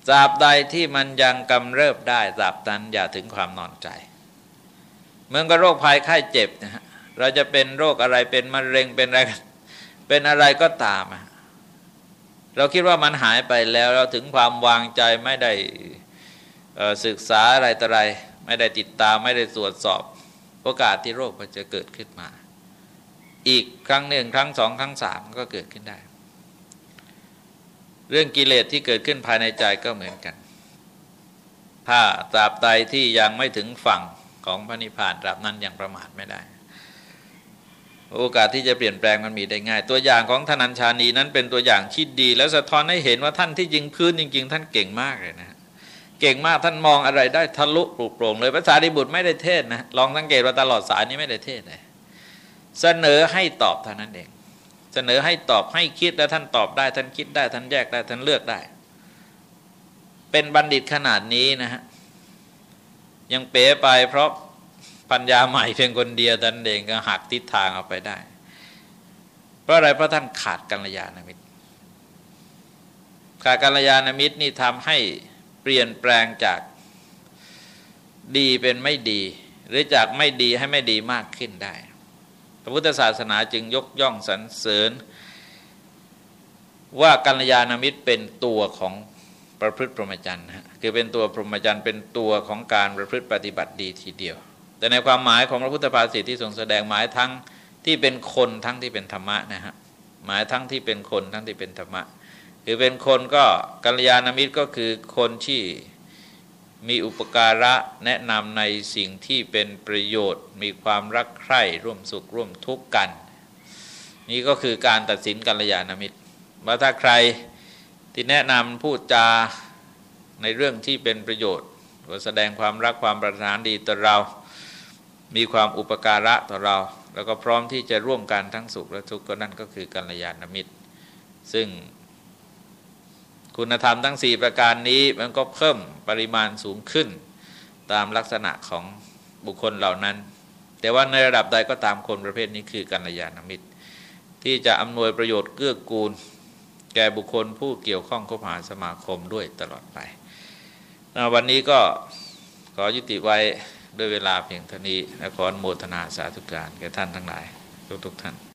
ตราบใดที่มันยังกำเริบได้ตราบนั้นอย่าถึงความนอนใจเหมือนกับโรคภัยไข้เจ็บนะฮะเราจะเป็นโรคอะไรเป็นมะเร็งเป็นอะไรเป็นอะไรก็ตาม เราคิดว่ามันหายไปแล้วเราถึงความวางใจไม่ได้ ศึกษาอะไรต่ออะไร ไม่ได้ติดตามไม่ได้ตรวจสอบโอกาสที่โรคมันจะเกิดขึ้นมา อีกครั้งหนึ่งครั้งสองครั้งสามก็เกิดขึ้นได้ เรื่องกิเลสที่เกิดขึ้นภายในใจก็เหมือนกัน ถ้าตราบใดที่ยังไม่ถึงฝั่งของพระนิพพานตราบนั้นยังประมาทไม่ได้ โอกาสที่จะเปลี่ยนแปลงมันมีได้ง่าย ตัวอย่างของธนัญชานีนั้นเป็นตัวอย่างที่ดี แล้วสะท้อนให้เห็นว่าท่านที่ยิงพื้นจริง ๆ ท่านเก่งมากเลยนะ เก่งมากท่านมองอะไรได้ทะลุปลุกโปร่งเลยภาษาดิบุตรไม่ได้เทศนะลองสังเกตว่าตลอดสายนี้ไม่ได้เทศเลยเสนอให้ตอบเท่านั้นเองเสนอให้ตอบให้คิดแล้วท่านตอบได้ ท่านคิดได้ ท่านแยกได้ท่านเลือกได้ เป็นบัณฑิตขนาดนี้นะฮะยังเป๋ไป เพราะปัญญาใหม่เพียงคนเดียวท่านเองก็หักทิศทางเอาไปได้ เพราะอะไรเพราะท่านขาดกัลยาณมิตรขาดกัลยาณมิตรนี่ทำให้ ลี่ยนแปลงจากดีเป็นไม่ดี หรือจากไม่ดีให้ไม่ดีมากขึ้นได้ พระพุทธศาสนาจึงยกย่องสรรเสริญ ว่ากัลยาณมิตรเป็นตัวของประพฤติพรหมจรรย์คือเป็นตัวพรหมจรรย์เป็นตัวของการประพฤติปฏิบัติดีทีเดียว แต่ในความหมายของพระพุทธภาษิตที่ทรงแสดงหมายทั้งที่เป็นคนทั้งที่เป็นธรรมะนะฮะหมายทั้งที่เป็นคนทั้งที่เป็นธรรมะ คือเป็นคนก็กัลยาณมิตรก็คือคนที่มีอุปการะแนะนำในสิ่งที่เป็นประโยชน์ มีความรักใคร่ร่วมสุขร่วมทุกข์กัน นี่ก็คือการตัดสินกัลยาณมิตรว่าถ้าใครที่แนะนำพูดจาในเรื่องที่เป็นประโยชน์แสดงความรักความประทานดีต่อเรา มีความอุปการะต่อเรา แล้วก็พร้อมที่จะร่วมกันทั้งสุขและทุกข์ก็นั่นก็คือกัลยาณมิตร ซึ่ง คุณธรรมทั้ง 4 ประการนี้มันก็เพิ่มปริมาณสูงขึ้น ตามลักษณะของบุคคลเหล่านั้น แต่ว่าในระดับใดก็ตามคนประเภทนี้คือกัลยาณมิตร ที่จะอำนวยประโยชน์เกื้อกูล แก่บุคคลผู้เกี่ยวข้องคบหาสมาคมด้วยตลอดไปวันนี้ก็ขอยุติไว้ด้วยเวลาเพียงเท่านี้และขออนุโมทนาสาธุการแก่ท่านทั้งหลายทุกๆท่าน